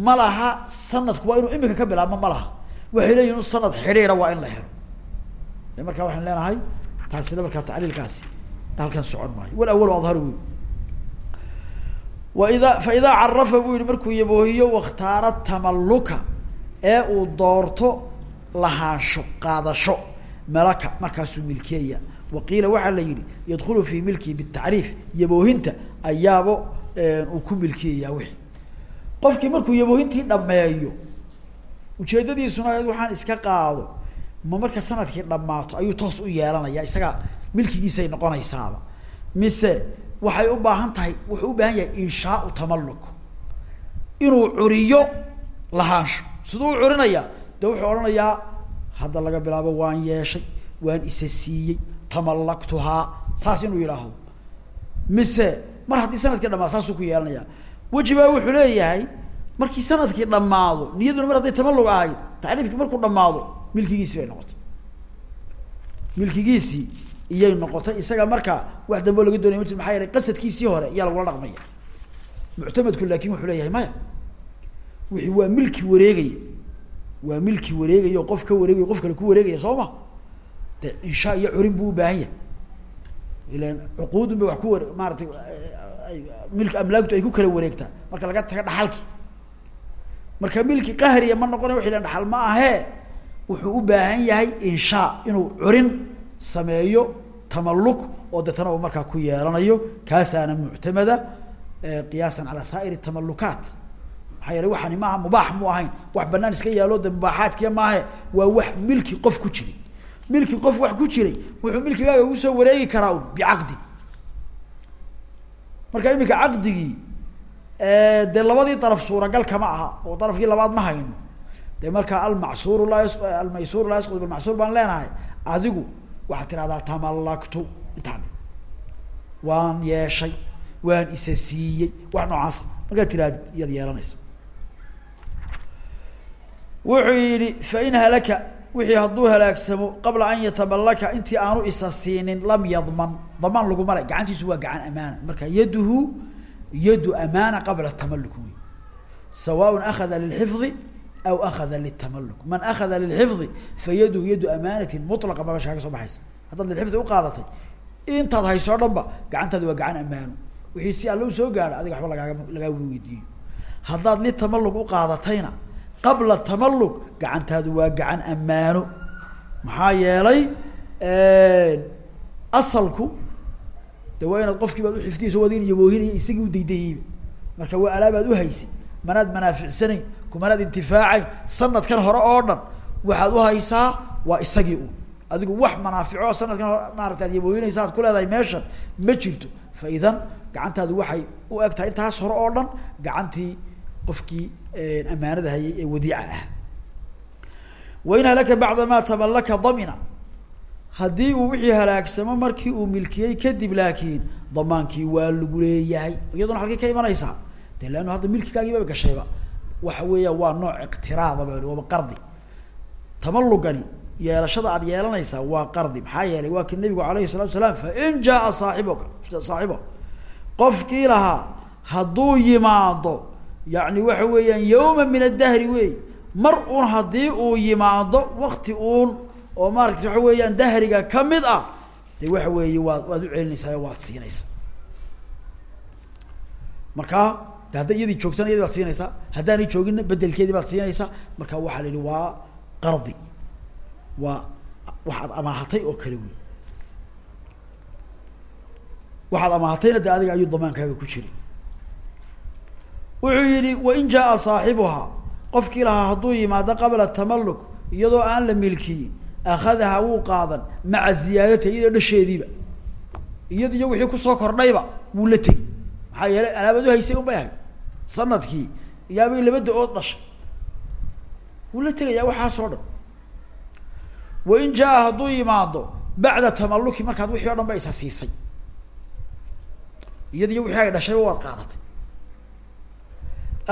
Ma laha sanadku waa inuu imika ka bilaabmo ma laha. Waxay leeyihiin sanad xidhiida waa in la helo. Markaa waxaan leenahay taasina markaa tacliilkaasi halkan socon maayo. Walawalu adharu wy waida faida carafa buu yihi markuu yaboohiyo wakhtaara tamaluka ee uu doorto lahaansho qaadasho malaka markaasuu milkiyaya waqiila waxaa la yihi yadkulu fi milkihi bitacriif yaboohinta ayaaba uu ku milkiyaya wixii qofkii markuu yaboohintii dhameeyo ujeedadiisuna waxaan iska qaado ma marka sannadkii dhammaato ayuu toos u yeelanaya isaga milkigiisay noqonaysaaba mise waxay u baahan tahay wuxuu u baahan yahay inshaau tamaluk inuu curiyo lahaansho. Siduu u curinaya de wuxuu odhanayaa hadda laga bilaabo waan yeeshay waan isa siiyey tamallaktuhaa. Saas inuu yidhaaho mise mar haddii sannadkii dhamaado saasuu ku yeelanaya wejibaa wuxuu leeyahay markii sannadkii dhamaado niyaduna mar hadday tamallug ahayd tacriifkii markuu dhamaado milkigiisii bay noqotay. Milkigiisii iyay noqotay isaga markaa wax dambe laga doonaya ma jir maxaa yeelay hore iyaa lagula dhaqmaya. Muctamadku laakin wuxuu leeyahay maya wixii waa milki wareegaya waa milki wareegaya qof ka wareegaya qof kale ku wareegaya soo ma? De inshaa iyo curin buu ubaahan yahay. Ilan cuquudun bay wax ku ware maaratay milki amlaagtu ay ku kala wareegtaa. Marka laga taga dhaxalki marka milki qahriya ma noqonay waxay lehan dhaxal ma ahee wuxuu u baahan yahay inshaa inuu curin sameeyo tamalluk oo deetana uu markaa ku yeelanayo kaasaana muctamada qiyaasan calaa saa'ir tamalukaat maxaa yeelay waxani maaha mubaax mu ahayn. Wax banaan iska yaalo de mubaaxaadkiya maahe waa wax milki qof ku jiray. Milki qof wax ku jiray wuxuu milkigaaga ugu soo wareegi karaa un bicaqdi marka imika caqdigii dee labadii daraf suuragal kama aha oo darafkii labaad ma hayno. De markaa almacsuuru laa almaysuuru laa yasqud bilmacsuur baan leenahay adigu waxaad tidhahdaa tamallaktu intaan. Waan yeeshay waan isa siiyey wax noocaasa markaad tirahdid iyaad yeelanaysa wuxuu yihi fain halaka wixii hadduu halaagsamo qabla an yatamallaka intii aanu isa siinin lam yadman. Damaan laguma le gacantiisu waa gacan amaana. Marka yaduhu yadu amaana qabla tamaluk wey sawaaء akada lilxifdi aw akada litamaluk man akada lilxifdi fayaduhu yadu amaanati mطlaqa ba meesha kaga soo baxaysa haddaad lilxifdi uqaadatay intaad hayso o dhan ba gacantaadi waa gacan amaano wixii si alla u soo gaadho adiga waxba lagaaga lagaa weydiiyo haddaad litamaluk uqaadatayna qabla tamaluk gacantaadu waa gacan ammaano maxaa yeelay asalku de waa inaad qofkii baad uxifdiyayso wadin yaboohinaya isagii manaad manaaficsanayn kumanaad intifaacayn sanadkan hore oo dhan waxaad uhaysaa waa isagii un adigu wax manaafico sanadkan hore maarata ad yaboohinaysa ad ku leedahay meeshan ma jirto. Fa idan gacantaadu waxay u eg intaas hore oo dhan gacantii qofkii amaanada hayay ee wadiica ah. Wain halaka bacda ma tamallaka damina. Haddii uu wixii halaagsamo markii uu milkiyey kadib laakiin damaankii waa lagu leeyahay. Iyaduna halkay ka imanaysaa. De leanno hadda milkigaagiibaba gashayba waxa weeya waa nooc iqtiraada ba waaba qardi. Tamalugani yeelashada aad yeelanaysaa waa qardi. Maxaa yeelay waa ki nabigu alayhi salatu salaam fain jaaa saaxibuka saaxibo qofkii lahaa hadduu yimaado yani waxa weeyaan yawma min addahri wey mar uun haddii uu yimaado wakti uun oo maarata waxa weeyaan dahriga ka mid ah de waxa weeye waad waad u celinaysaa waad siinaysaa. Markaa de hadday iyadii joogtana iyadi baad siinaysaa. Haddaanay jooginna bedelkeedii baad siinaysaa. Marka waxaa la yihi waa qardi. Waa waxaad amaahatay oo kale wey waxaad amaahatayna de adiga ayuu damaankaaga ku jiri wuxuu yihi wain jaaa saaxibuhaa. Qofkii lahaa hadduu yimaado qabla tamaluk iyadoo aan la milkiyin akadaha wuu qaadan maca ziyaadati iyadoo dhasheediiba. Iyad iyo wixii ku soo kordhayba wuu la tegi. Maxaa yeelay alaabadu haysay un bay ahayd sannadkii iyaabay laba da'ood dhashay. Wuu la tegayaa waxaasoo dhan. Wain jaa hadduu yimaado bacda tamaluki markaad wixii o dhan ba isa siisay iyad iyo wixii ay dhashayba waad qaadatay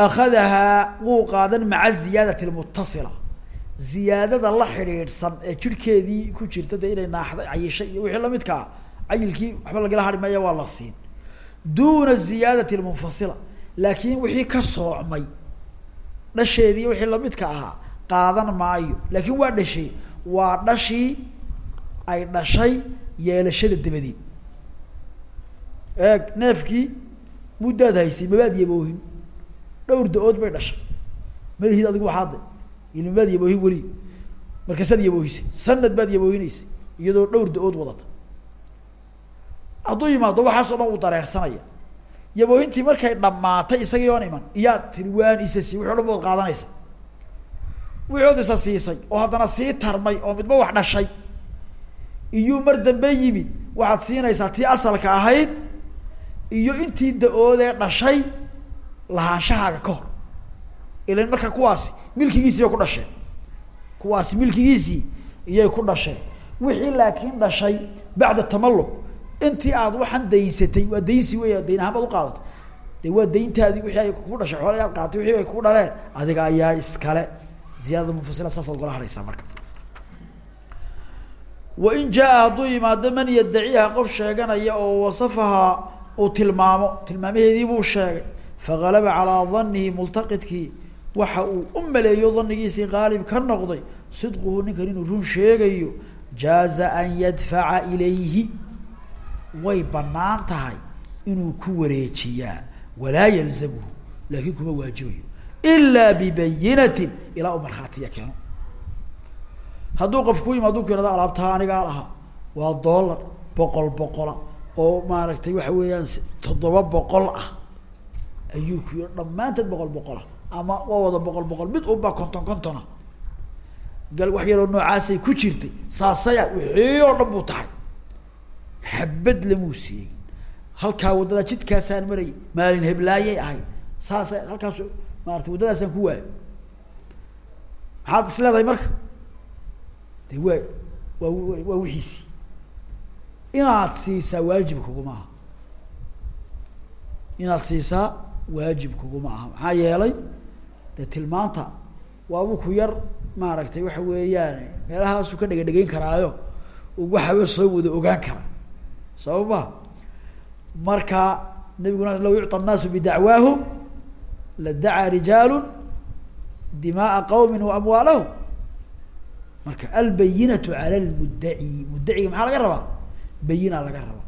akadahaa wuu qaadan maca ziyaadati lmutasila ziyaadada la xidhiidhsan ee jirhkeedii ku jirta dee inay naaxday cayishay iyo wixii lamidkaa cayilkii waxba lagala hari maya waa la siin. Duuna ziyaadati lmunfasila laakiin wixii ka soocmay dhasheedii wixii lamidka ahaa qaadan maayo. Laakiin waa dhashay waa dhashii ay dhashay yeelashada dabadeed. Eeg neefkii muddaad haysay mabaad yaboohin dhowr da'ood bay dhashay. Malihid adigu waxaade ilma baad yaboohin weli. Markaasaad yaboohisay sanad baad yaboohineysay iyadoo dhowr da'ood wadata. Hadduu yimaado waxaas dhan uu dareersanaya yaboohintii markay dhamaatay isagii oon iman. Iyaad tiri waan isa sii wixi o qaadanaysa. Wixood isa siisay oo haddana sii tarmay oo midba wax dhashay. Iyuu mar dambe yimid waxaad siinaysaa tii asalka ahayd iyo intii da'oodee dhashay lahaanshahaaga ka hor. Ilan marka kuwaasi milkigiisii bay ku dhasheen. Kuwaasi milkigiisii iyay ku dhasheen. Wixii laakiin dhashay bacda tamalluq intii aad waxaan daynsatay waa daynsi wey dayn ahaan baad uqaadatay de waa dayntaadii wixii ay ku dhashay xoolay aad qaadatay wixii ay ku dhaleen adiga ayaa iskale. Ziyaadada munfasila saasaad ugala hadhaysaa marka. Wain jaa hadduu yimaado man yaddaciha qof sheeganaya oo wasafahaa uu tilmaamo tilmaamaheedii buu sheegay fagalaba calaa danihi multaqidkii. Waxa uu u maleeyo danigiisii qaalib ka noqday sidquhu ninkan inuu run sheegayo jaaza an yadfaca ilayhi way bannaan tahay inuu ku wareejiyaa. Walaa yalzamuhu laakin kuma waajibayo. Ilaa bibayinatin ilaa u markhaatiya keeno. Hadduu qof ku yimaado ku yihahdo alaabtaa anigaa lahaa waa dollar boqol boqola. Oo maaragtay waxa weeyaan toddoba boqol ah. Ayuu ku yihi dhammaanteed boqol boqola. Ama waa wada boqol boqol. Mid unbaa konton kontona. Gal wax yaroo noocaasay ku jirtay saasaya wixii oo dhan buu tahay xabad lamuu seegin halkaa waddada jidkaasaan marayay maalin heblaayay ahayd saasa halkaas maarata waddadaasaan ku waayo. Maxaad is leedahay marka? De waa waa waa wixiisi. Inaad siisaa waajib kuguma aha inaad siisaa waajib kuguma aha maxaa yeelay dee tilmaanta waabuu ku yar maaragtay waxa weeyaan meelahaasuu ka dhega dhegeyn karaayo waxaba soo wada ogaan kara sababa marka nabiguna law yucطى الnaasu bidacwaahum ladacaa rijaalu dimaءa qawmi waamwaalahum marka albayinatu calى lmuddaci muddaciga maxaa laga rabaa bayina laga rabaa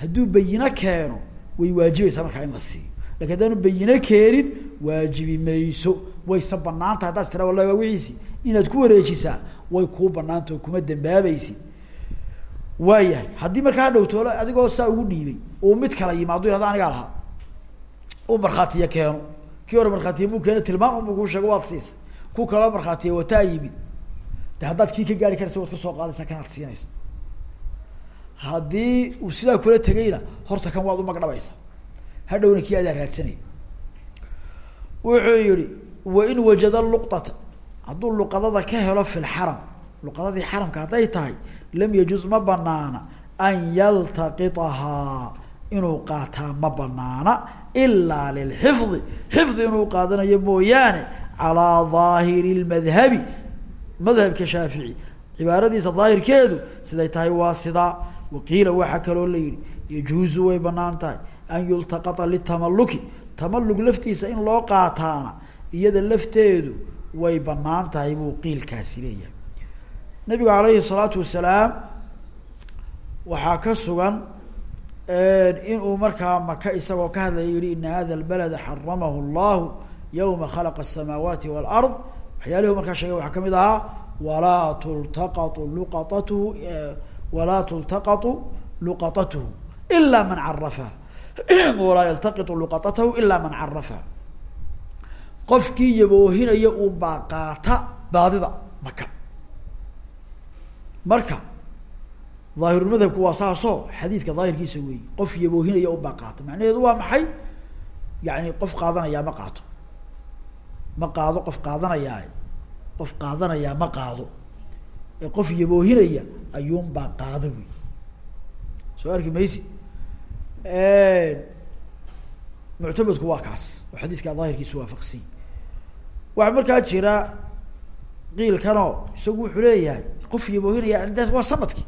hadduu bayino keeno way waajibaysaa markaa in la siiyo lakin haddaanu bayino keenin waajibi mayso wayse banaanta haddaas tira wallahi waa wixiisi inaad ku wareejisaa way kuu banaanta oo kuma dambaabaysid waayahay. Haddii markaa hadhowtoolo adigoo saa ugu dhiibay uu mid kala yimaado yihahdo anigaa lahaa. Uu markhaatiya keeno. Kii hore markhaatiya buu keena tilmaan unbu kuu sheego waad siisay. Ku kaloo markhaatiya wataa yimid. De haddaad kii ka gaari karaysa waad ka soo qaadaysaa kanaad siinaysa. Haddii uu sidaa kula tegayna horta kan waad umagdhabaysa hadhowna kii adaa raadsanaya wuxuu yihi wain wajada luqata hadduu luqadada ka helo fi lxaram luqadadii xaramka hadday tahay lam yajuz ma banaana an yaltaqiطahaa inuu qaataa ma banaana ilaa lilxifdi xifdi inuu qaadanayo mooyaane calaa daahiri lmadhabi madhabka shaafici. Cibaaradiisa daahirkeedu siday tahay waa sidaa. Waqiila waxaa kaloo la yihi yajuuzu way bannaan tahay an yultaqata litamaluki tamalug laftiisa in loo qaataana iyada lafteedu way bannaan tahay leeyahay nabigu alayhi salaatu wasalaam waxaa ka sugan inuu markaa maka isagoo ka hadlaya yihi ina hada lbalada xaramahu llahu yowma khalaqa asamaawaati walard. Waxyaalihu markaa sheegay waxaa ka mid ahaa walaa tultaqatu luqatatuhu walaa tultaqatu luqatatuhu ila man carafaha walaa yaltaqitu luqatatahu ila man carafaha qofkii yaboohinaya uun baa qaata baadida maka marka daahirulmadhabku waa saasoo xadiidka daahirkiisa weyi qof yaboohinaya u baaqaata macnaheedu waa maxay? Yani qof qaadanayaa ma qaato. Ma qaado qof qaadanayaa. Qof qaadanayaa ma qaado. Ee qof yaboohinaya ayuunbaa qaado wey soo arki maysi muctamadku waa kaas. Oo xadiidka daahirkiisa waafaqsany waxaa markaa jira qiilkanoo isagu wuxuu leeyahay qof yaboohinaya arrintaas waa sanadki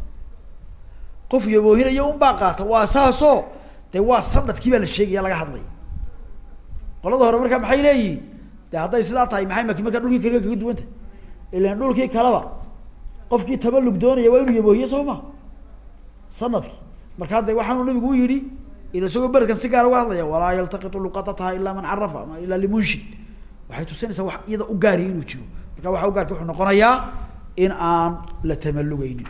qof yaboohinaya un baa qaata waa saasoo de waa sannadkii la sheegaya laga hadlaya. Qolada hore markaa maxay leeyihiin? De hadday sidaa tahay maxay maki markaa dhulkii kaliga kaga duwanta ilan dhulkii kaleba qofkii tabalug doonaya waa inuu yaboohiye soo ma? Sanadki markaa de waxaanu nabigu u yihi ila isagoo beledkan si gaar uga hadlaya walaa yaltaqitu luqatataha ilaa man carafa ilaa limunshid waxay tusinaysaa wax iyada u gaariya inuu jiro marka waxa u gaarka wuxuu noqonayaa in aan la tamalugeynin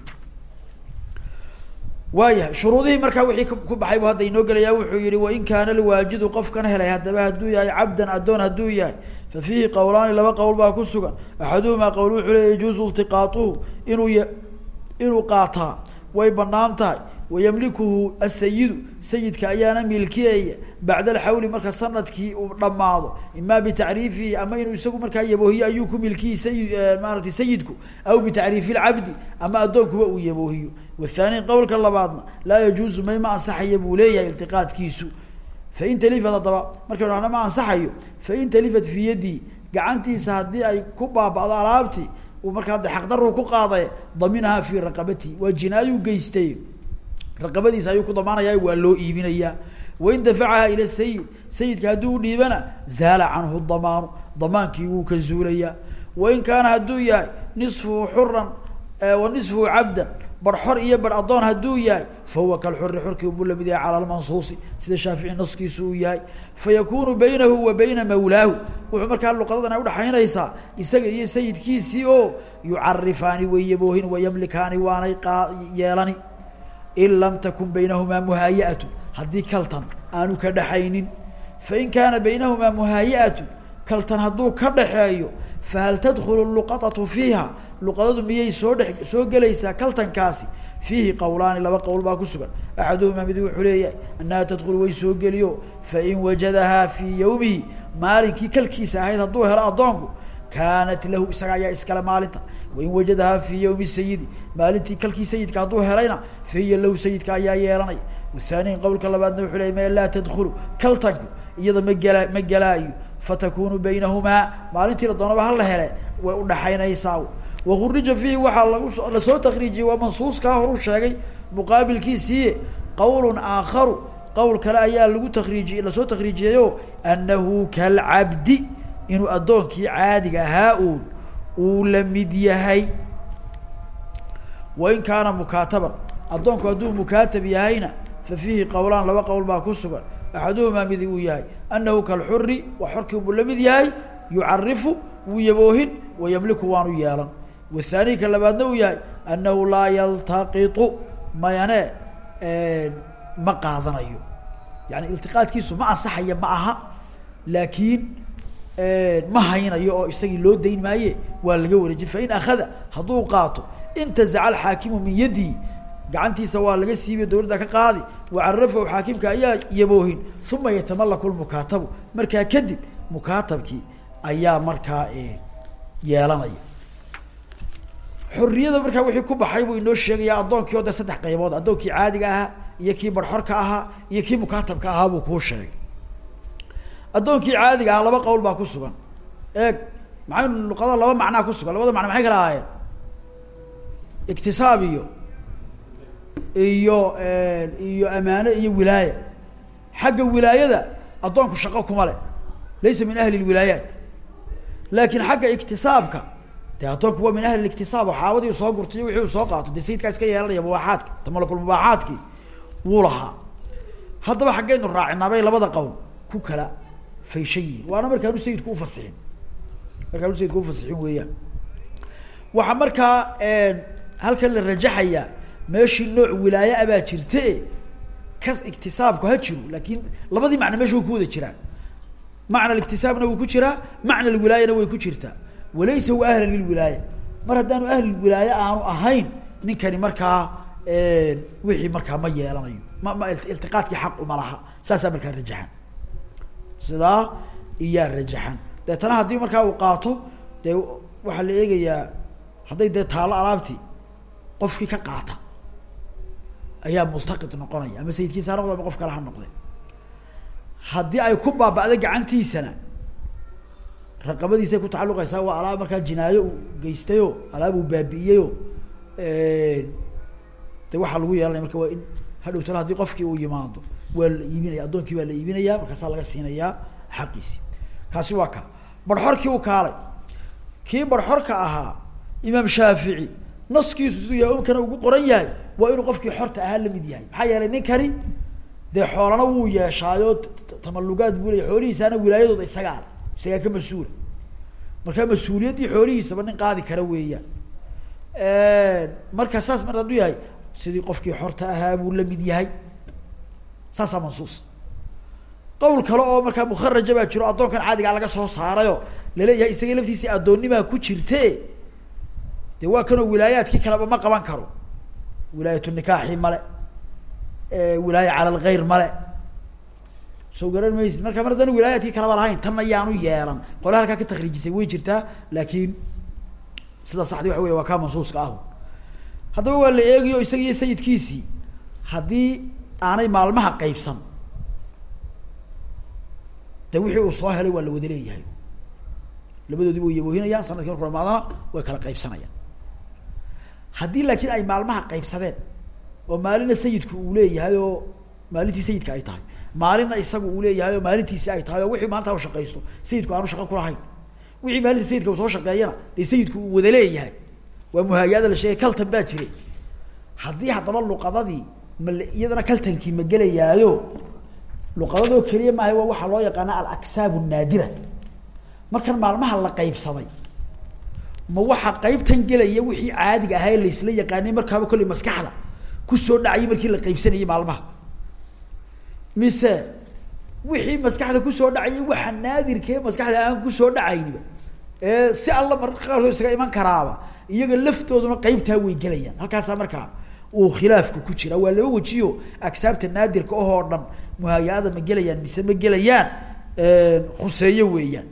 waayahay shuruudihii markaa wixii ku baxay bu hadda inoo gelaya wuxuu yihi wain kaana lwaajidu qofkan helay haddaba hadduu yahay cabdan addoon hadduu yahay fa fiihi qowlaani laba qowl baa ku sugan. Axaduhumaa qowl wuxuu leya yajuuzu iltiqaatuhu inuu y inuu way banaan wayamlikuhu asayidu sayidka ayaana milkiyaya bacda alxawli marka sannadkii uu dhamaado ima bitacriifihi ama inuu isagu markaa yaboohiyo ayuu ku milkiyi sayi maaratay sayidku aw bitacriifi lcabdi ama addoonkuba uu yaboohiyo wathani qowlka labaadna laa yajuuzu may ma ansaxaya buu leeyahay iltiqaadkiisu fain talifat haddaba markay dhahna ma ansaxayo fain talifat fi yadii gacantiisa haddii ay ku baaba'do alaabtii uu markaa de xaqdaru ku qaaday daminaha fi raqabatihi waa jinaayuu geystay raqabadiisa ayuu ku damaanaya waa loo iibinayaa. Wain dafacaha ila sayid sayidka hadduu udhiibana zaala canhu damaanu damaankii wuu ka zuulayaa. Wain kaana hadduu yahay nisfuhu xuran wa nisfuhu cabdan bar xor iyo bar addoon hadduu yahay fahuwa kalxuri xorkii buu la mid yahay cala lmansuusi sida shaafici naskiisu uu yahay. Fayakunu baynahu wa bayna mawlaahu wuxuu markaa luqadadan ay udhaxaynaysaa isaga iyo sayidkiisii oo yucarifaani wayaboohin wayamlikaani waanay yeelani in lam takun baynahumaa muhaayaatu haddii kaltan aanu ka dhaxaynin. Fain kaana baynahumaa muhaayaatu kaltan hadduu ka dhaxeeyo fahal tadkulu luqatatu fiiha? Luqadadu miyay soo dhe soo gelaysaa kaltankaasi? Fiihi qowlaani laba qowl baa ku sugan. Axaduhumaa mid wuxuu leeyahay annaha tadkulu way soo geliyo. Fain wajadahaa fii yawmihi maalinkii kalkiisa ahayd hadduu helo addoonku kaanat lahu isaga ayaa iskale maalinta. Wain wajadahaa fii yawmi sayidi. Maalintii kalkii sayidka hadduu helayna fahiya lahu sayidka ayaa yeelanaya wathaniin qowlka labaadna wuxuu ley ma laa tadkulu kaltanku iyada ma gela ma gelaayo. Fatakunu baynahumaa. Maalintii la doonaba hala hele way udhaxaynaysaa wakurija fiihi waxaa lagu la soo takriijiyey waa mansuuskaa horu sheegay. Muqaabilkiisii qowlun aakharu qowl kale ayaa lagu takriiji la soo takriijiyeyo annahu kalcabdi inuu addoonkii caadiga ahaa uun uu la mid yahay. Wain kaana mukaataban addoonku hadduu mukaatab yahayna fa fiihi qowlaan laba qowl baa ku sugan. Axaduhumaa midi uu yahay. Annahu kalxuri waa xorkii buu la mid yahay yucarifu wuu yaboohin wayamliku waanu yeelan. Wathani ka labaadna uu yahay annahu laa yaltaqitu mayane ma qaadanayo. Yani iltiqaadkiisu ma ansaxaya ma aha. Laakiin ma haynayo oo isagii loo dayn maaye waa laga wareejin. Fain akada hadduu qaato intazaca alxaakimu min yadihi gacantiisa waa laga siibiy dawladda ka qaadi wacarafahu xaakimka ayaa yaboohin uma yatamalaku lmukaatabu markaa kadib mukaatabkii ayaa markaa yeelanaya. Xorriyada markaa wixii ku baxay buu inoo sheegaya addoonkii o de saddex qaybood. Addoonkii caadiga ahaa iyo kii barxorka ahaa iyo kii mukaatabka ahaa buu kuu sheegay addoonkii caadiga ah laba qowl baa ku sugan. Eeg maxay luqada laba macnaa ku sugan? Labada macna maxay kala ahaayeen? Iktisaab iyo iyo iyo amaano iyo wilaaya xagga wilaayada addoonku shaqo kuma le laysa min ahli lwilaayaat laakin xagga iktisaabka de addoonku waa min ahli iktisaab. Oo xaabadii soo gurtayo wixii uu soo qaato. Dee sayidkaa iska yeelanaya mubaaxaadka tamalakul mubaaxaadki wuu lahaa. Haddaba xaggeynu raacinaa labada qowl ku kala fayshan yihiin waana markaanu sayidku ufasixin markaanu sayidku ufasixin weeyaan. Waxaa markaa halkan la rajaxayaa meeshii nooc wilaaye a baa jirte kas iktisaabku ha jiro laakin labadii macna meesha way ku wada jiraan. Macna iktisaabna wuu ku jiraa macna alwilaayana way ku jirtaa walaysa huwa ahla lilwilaaya mar haddaanu ahlilwilaaya aanu ahayn ninkani markaa wixii markaa ma yeelanayo. Ma ma iltiqaadkii xaq uma laha. Saasaa markaa rajaxan sidaa iyaa rajaxan deetana haddii markaa uu qaato dee waxaa la eegayaa hadday dee taalo alaabtii qofkii ka qaata ayaa multaqid noqonaya ama sayidkiisa ha noqdo ama qof kale ha noqde haddii ay ku baaba'do gacantiisana raqabadiisay ku tacalluqaysaa waa alaab markaa jinaayo uu geystayo alaab uu baabi'iyeyo de waxaa lagu yeelanaya marka waa in hadhow talo haddii qofkii uu yimaado waa la iibinaya addoonkii baa la iibinaya markaasaa laga siinayaa xaqiisi. Kaasi waa ka. Barxorkii u kaalay. Kii barxorka ahaa imaam shaafici naskiisu umkana ugu qoran yahay waa inuu qofkii xorta ahaa la mid yahay. Maxaa yeelay ninkani dee xoolana wuu yeeshaayo tamalugaad buu leya xoolihiisaana wilaayadooda isagaa le isagaa ka mas'uula. Markaa mas'uuliyaddii xoolihiisaba nin qaadi kara weeyaan. Marka saas mar hadduu yahay sidii qofkii xorta ahaa buu la mid yahay saasaa mansuus. Qawl kale oo markaa mukharaja baa jiro addoonkan caadigaa laga soo saarayo la leeyahay isaga laftiisii addoonnimaa ku jirte de waa kanoo wilaayaadkii kaleba ma qaban karo. Wilaayatu nikaaxi male wilaaya cala algayr male soo garan maysid marka mar haddana wilaayaadkii kaleba lahayn tanna yaanu yeelan. Qole halkaa ka takriijisay way jirtaa laakiin sida saxdi waxa wey waa kaa mansuuska ahu. Haddaba waa la eegiyo isagiiyo sayidkiisii. Haddii aanay maalmaha qeybsan de wixii uu soo helay waa la wada leeyahay. Labadoodii way yaboohinayaan sannadkii marku dhamaadana way kala qaybsanayaan. Haddii laakiin ay maalmaha qaybsadeen oo maalina sayidku uu leeyahay oo maalintii sayidka ay tahay maalina isagu uu leeyahay oo maalintiisi ay tahay oo wixii maalintaa u shaqaysto sayidku aanu shaqo kulahayn wixii maalinta sayidka uu soo shaqeeyana dee sayidku uu wada leeyahay. Waa muhaayaada la sheegay kaltan baa jiray. Haddii haddaba luqadadii ma iyadana kaltankii ma gelayaayo? Luqadadoo keliya maaha waa waxaa loo yaqaana alaksaab naadira. Markan maalmaha la qaybsaday ma waxaa qaybtan gelaya wixii caadiga ahaa ee laysla yaqaanay markaaba kolley maskaxda ku soo dhacayay markii la qaybsanayay maalmaha. Mise wixii maskaxda ku soo dhacayay waxa naadirkee maskaxda aan ku soo dhacayniba ee si alla mararka qaarkood isaga iman karaaba iyaga laftooduna qeybtaa way gelayaan. Halkaasaa markaa uu khilaafku ku jira. Waa laba wejiyo aksaabta naadirka ahoo dhan muhaayaada ma gelayaan mise ma gelayaan khuseeyo weeyaan.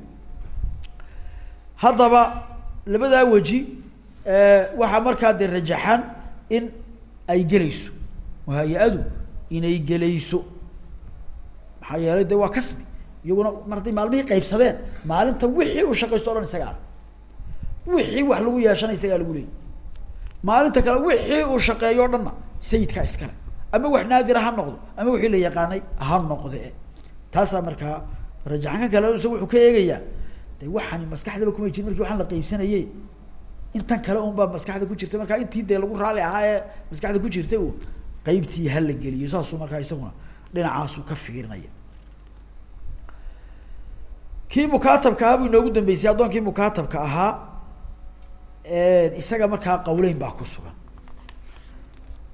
Haddaba labadaa weji waxaa markaa dee rajaxan in ay gelayso. Muhaaya-adu inay gelayso. Maxaa yeelay de waa kasbi. Iyaguna mar hadday maalmihii qaybsadeen maalinta wixii uu shaqaysto o dhan isagaa le wixii wax lagu yeeshana isagaa lagu leeyay maalinta kale wixii uu shaqeeyo dhanna sayidkaa iskale ama wax naadira ha noqdo ama wixii la yaqaanay ha noqde. Taasaa markaa rajaxan ka kale isaga wuxuu ka eegayaa de waxaani maskaxdaba kumay jirin marki waxaan la qaybsanaye intan kale un baa maskaxda ku jirta markaa intii dee lagu raali ahaa ee maskaxda ku jirtay u qeybtii hala geliyo. Saasuu markaa isaguna dhinacaasuu ka fiirinaya. Kii mukaatabka ahaa buu inoogu dambeysay addoonkii mukaatabka ahaa isaga markaa qawleyn baa ku sugan.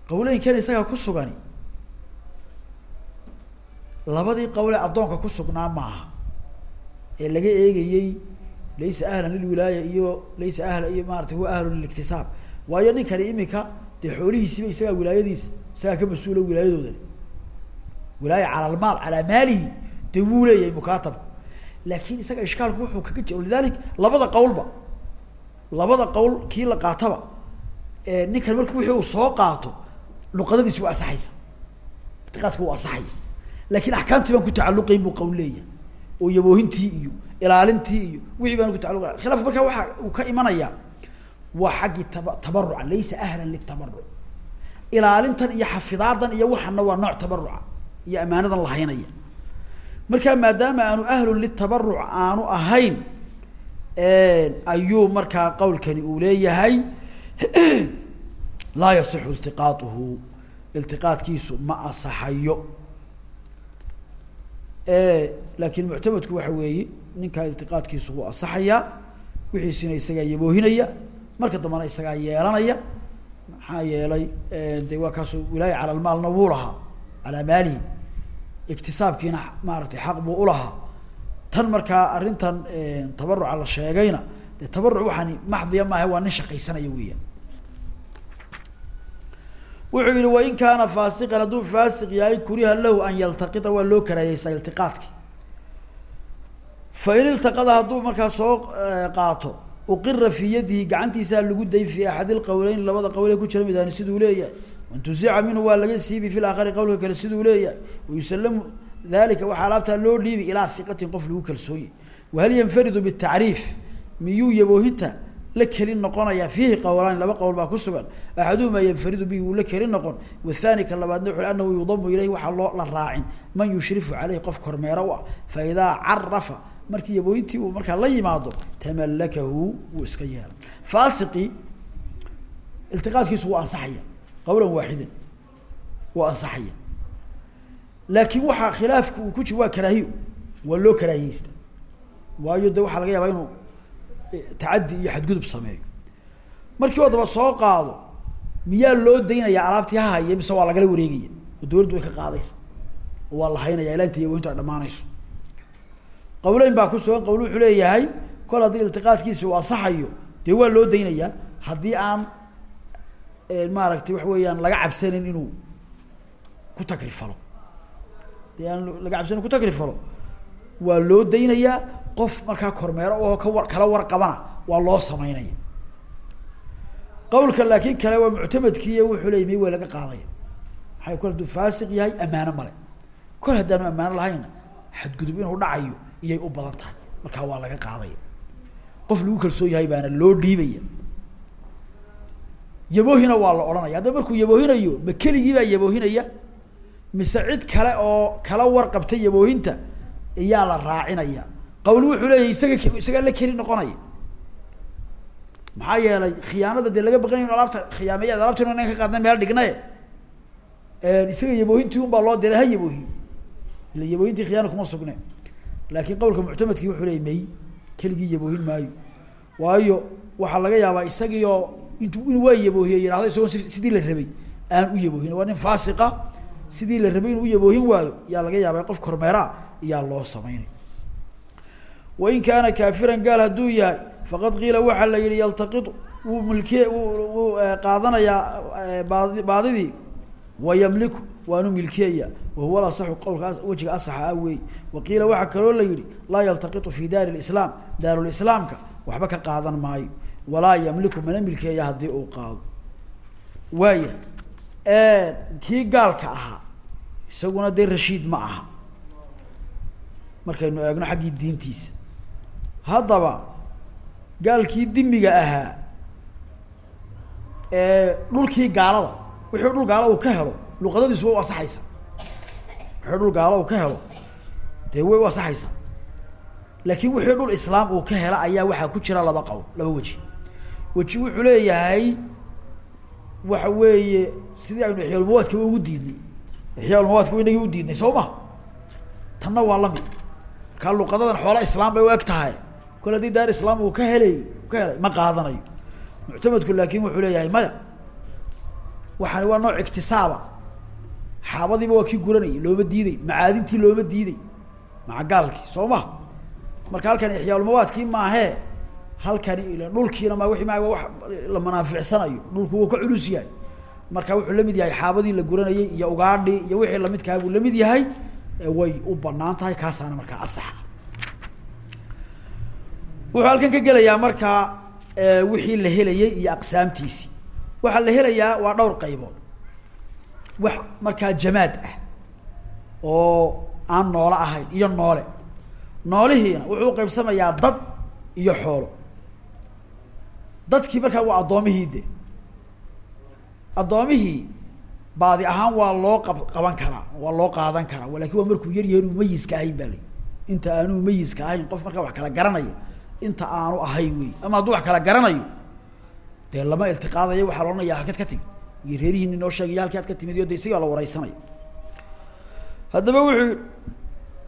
Qawleynkan isaga ku sugani. Labadii qawle addoonka ku sugnaa maaha ee laga eegayey laysa ahlan lilwilaaya iyo laysa ahla iyo maarata huwa ahlu liliktisaab waayo ninkani imika dee xoolihiisiiba isagaa wilaayadiisa isagaa ka mas'uula wilaayadoodani wilaaya cala almaal calaa maalihi dee wuu leeyahay mukaatabku laakin isaga ishkaalku wuxuu kaga jir lidalik labada qawlba labada qawl kii la qaataba ninkan marki wixii uu soo qaato luqadadiisi waa asaxaysa itiqaadku waa asaxaya laakiin axkaamtii baan ku tacalluqayn buu qawl leeyahay. Oo yaboohintii iyo ilaalintii iyo wixii baan ku tacaluqa khilaafku markaa waxa uu ka imanaya waa xaggii taba tabaruca laysa ahlan litabaruc ilaalintan iyo xafidaadan iyo waxana waa nooc tabaruca iyo amaanadan lahaynaya. Markaa maadaama aanu ahlun litabaruc aanu ahayn ayuu markaa qawlkani uu leeyahay. Laa yasixu iltiqaatuhu. Iltiqaadkiisu ma asaxayo. Laakin muctamadku waxa weeye ninkaa iltiqaadkiisu wuu asaxayaa wixiisina isagaa yaboohinaya marka dambena isagaa yeelanaya. Maxaa yeelay de waa kaasoo wilaaya cala lmaalna wuu lahaa calaa maalihi. Iktisaabkiina maaratay xaq buu ulahaa tan markaa arrintan tabaruca la sheegayna de tabaruc waxaani maxdiya maaha waa nin shaqaysanaya weeyaan. Wuxuu yihi wain kaana faasiqan hadduu faasiq yahay kuriha lahu an yaltaqita waa loo karaayeysaa iltiqaadki fain iltaqada hadduu markaa soo qaato uqira fii yadihi gacantiisaa lagu day fi axad ilqowleyn labada qowle ku jira midani siduu leeyahay. Wantusica minhu waa laga siibi fi laakari qowlka kale siduu leeyahay. Wayusallamu dalika waxaa alaabtaa loo dhiibi ilaa hiqatin qof lagu kalsooye wahal yanfaridu bitacriif? Miyuu yaboohinta la kelin noqonaya? Fiihi qowlaan laba qowl baa ku sugan. Axaduhuma yanfaridu bihi wuu la kelin noqon. Wathani ka labaadna wuxu anahu yudamu ilayh waxaa loo la raacin. Man yushrifu caleyh qof kormeero u ah. Fa idaa carafa markii yaboohintii uu markaa la yimaado tamallakahu wuu iska yeelan faasiqii iltiqaadkiisu wuu ansaxaya. Qawlan waaxidan wuu ansaxaya laakin waxaa khilaafka uu ku jiro waa karaahiyo. Waa loo karaahiyeysta. Waayo de waxaa laga yaabaa inuu tacaddi iyo xadgudub sameeyo. Markii oo soo qaado miyaa loo daynaya alaabtii ha haya mise waa lagala wareegaya? Oo dawladdu way ka qaadaysa oo waa la haynaya ilaa inta yaboohintu ay dhamaanayso qawleyn baa ku sugan qawl wuxuu leeyahay kol haddii iltiqaadkiisi uu asaxayo dee waa loo daynayaa haddii aan maaragtay waxa weeyaan laga cabsanin inuu ku takrifalo dee laga cabsanin ku takrifalo waa loo daynayaa qof markaa kormeero oo ka war kala warqabana waa loo sameynaya qawlka laakin kale waa muctamadkiiy wuxuu leya may waa laga qaadaya maxay kol hadduu faasiq yahay amaano male kol haddaanu ammaano lahayna xadgudub inuu dhacayo iyay u badan tahay. Markaa waa laga qaadaya qof lagu kalsoon yahay baana loo dhiibaya. Yaboohina waa la odhanaya. Haddaba markuu yaboohinayo ma keligii baa yaboohinaya mise cid kale oo kala warqabta yaboohinta iyaa la raacinaya. Qawl wuxuu leeyahy isaga isagaa la keli noqonaya. Maxaa yeelay khiyaanada dee laga baqanayo alaabta khiyaameyaad alaabtina inan ka qaadna meel dhignaye. Isaga yaboohintii un baa loo diray ha yaboohiyo ila yaboohintii khiyaana kuma sugne. Laakin qawlka muctamadkii wuxuu leeyay may keligii yaboohin maayo. Waayo waxaa laga yaabaa isagii oo in waa yaboohiye yihahdo isagoo si sidii la rabay aan u yaboohin waa nin faasiqa sidii la rabay inuu yaboohin waayo yaa laga yaaba qof kormeeraa iyaa loo sameynay wain kaana kaafiran gaal hadduu yahay faqad qiila waxaa la yihi yaltaqitu wuu milkiye wuu qaadanayaa baad baadidii wayamliku waanu milkiyaya wahuwa lasaxu qowlka wejiga asaxa ah wey waqiila waxaa kaloo la yihi laa yaltaqitu fi daari lislaam daarulislaamka waxba ka qaadan maayo. Walaa yamliku mana milkiyaya haddii uu qaado. Waaya kii gaalka ahaa isaguna dee rashiid ma aha. Markaynu eegno xaggii diintiisa. Haddaba gaalkii dimiga ahaa dhulkii gaalada wixii dhul gaalo uu ka helo luqadadiisu way u asaxaysaa wixii dhul gaalo uu ka helo dee way u asaxaysaa laakiin wixii dhul islaam uu ka hela ayaa waxaa ku jira laba qowl laba weji. Weji wuxuu leeyahay waxa weeye sidii aynu ixyaalmawaadkaba ugu diidnay ixyaalmawaadka inagii u diidnay soo ma? Tanna waa la mid markaa luqadadan xoola islaam bay u eg tahay. Kol haddii daar islaam uu ka helay ka helay ma qaadanayo. Muctamadku laakin wuxuu leeyahay maya waxaani waa nooc iktisaaba. Xaabadiiba waa kii guranayay looma diiday. Macaadintii looma diiday. Macagaalkii soo ma? Marka halkan ixyaalmawaadkii maahee halkani dhulkiina ma wii ma wa la manaaficsanayo dhulku wuu ka culus yahay marka wuxuu la mid yahay xaabadii la guranayay iyo ugaadhi iyo wixii lamidkaha buu la mid yahay way u bannaan tahay kaasaana markaa asaxa wuxuu halkan ka gelayaa markaa wixii la helayay iyo aqsaamtiisii. Waxaa la helayaa waa dhowr qaybood. Wax markaa jamaad ah oo aan noole ahayn iyo noole. Noolihiina wuxuu uqaybsamayaa dad iyo xoolo. Dadkii markaa waa addoomihii de addoomihii baadi ahaan waa loo qab qaban karaa waa loo qaadan karaa. Lakin waa markuu yar inuu mayiska ahayn ba inta aanu mayiska ahayn qof markaa wax kala garanaya inta aanu ahay wey ama hadduu wax kala garanayo dee lama iltiqaadayo waxaa la ohanaya halkeed ka timid. Iyo reerihiin inoo sheegaya halki ad ka timid iyo de la wareysanaya haddaba wuxuu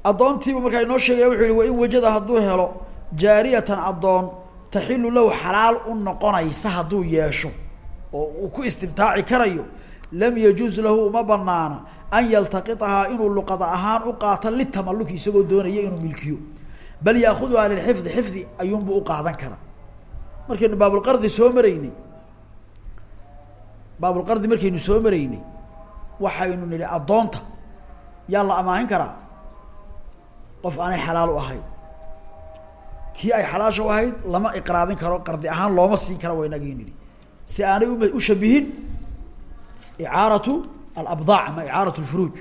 addoontiibu markaa inoo sheegaya wuxuu yihi wa in wajada hadduu helo jaariyatan addoon taxilu lahu xalaal u noqonaysa hadduu yeesho oo uu ku istimtaaci karayo lam yajuuz lahu uma banaana an yaltaqiطahaa inuu luqada ahaan u qaato litamaluki isagoo doonaya inuu milkiyo. Bal yaakuduhaa lilxifdi xifdi ayuunbu u qaadan karaa. Markaynu baabulqardi soo maraynay baabulqardi markaynu soo maraynay waxaynu nidhi addoonta yaa la amaahin karaa? Qof aanay xalaal u ahayn. Kii ay xalaasha u ahayd lama iqraabin karo qardi ahaan looma siin kara waynagii nidhi si aanay um ushabihin icaaratu alabdaac ama icaaratu lfuruuj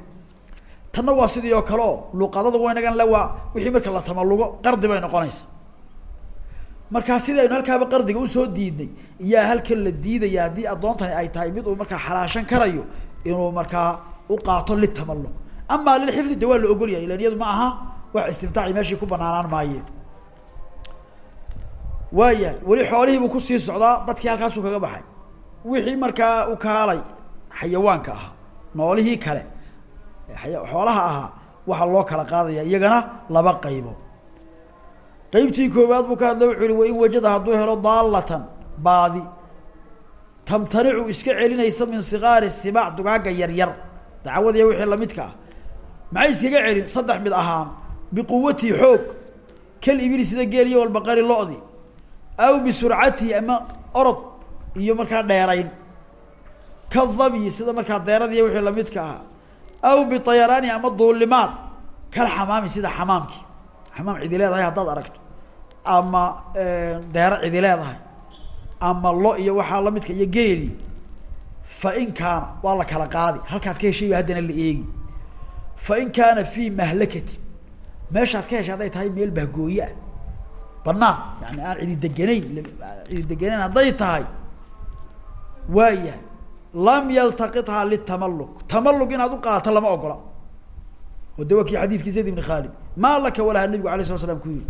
tanna waa sidii oo kale oo luqadadu waynagan le waa wixii marka la tamalugo qardi bay noqonaysa. Markaa sidii aynu halkaaba qardiga u soo diidnay iyaa halkan la diidaya haddii addoontani ay tahay mid uu markaa xalaashan karayo inuu markaa u qaato litamalluq amaa lilxifdi de waa la ogolyahay ilan iyadu ma aha wax istimtaaci meeshii ku banaanaan maayeen waayahay weli buu ku sii socdaa dadkii halkaasuu kaga baxay. Wixii markaa u kaalay xayawaanka ahaa noolihii kale xoolaha ahaa waxaa loo kala qaadaya iyagana laba qaybo. Qeybtii koowaad buu ka hadla wuxuu yihi wain wajada hadduu helo daalatan baadi tamtanicu iska celinaysa min sikaari sibaac dugaaga yaryar dacwadiya wixii lamidka ah. Maxay iskaga celin? Saddex mid ahaan biquwatii xoog kal ibili sida geeliyo walbaqari lo-di aw bisurcatihi ama orod iyo markaa dheerayn. Kadabyi sida markaa deeradiiya wixii lamidka ahaa. Aw biayaraani ama duulimaad kal xamaami sida xamaamki xamaam cidi leedahay haddaad aragto. Ama deero cidi leedahay. Ama lo iyo waxaa lamidka iyo geeli. Fa in kaana waa la kala qaadi. Halkaad ka heshay ba haddana la eegi. Fa in kaana fi mahlakatin. Meeshaad ka heshay hadday tahay meel bahgooye ah banaan yani aan cidi deganayn cidi deganayn hadday tahay waayahay lam yaltaqithaa litamalluq. Tamalluq inaad u qaato lama ogola. Oo de waa kii xadiidkii zayd ibn khaalid. Maa laka walaha nabigu alay slat slam ku yihi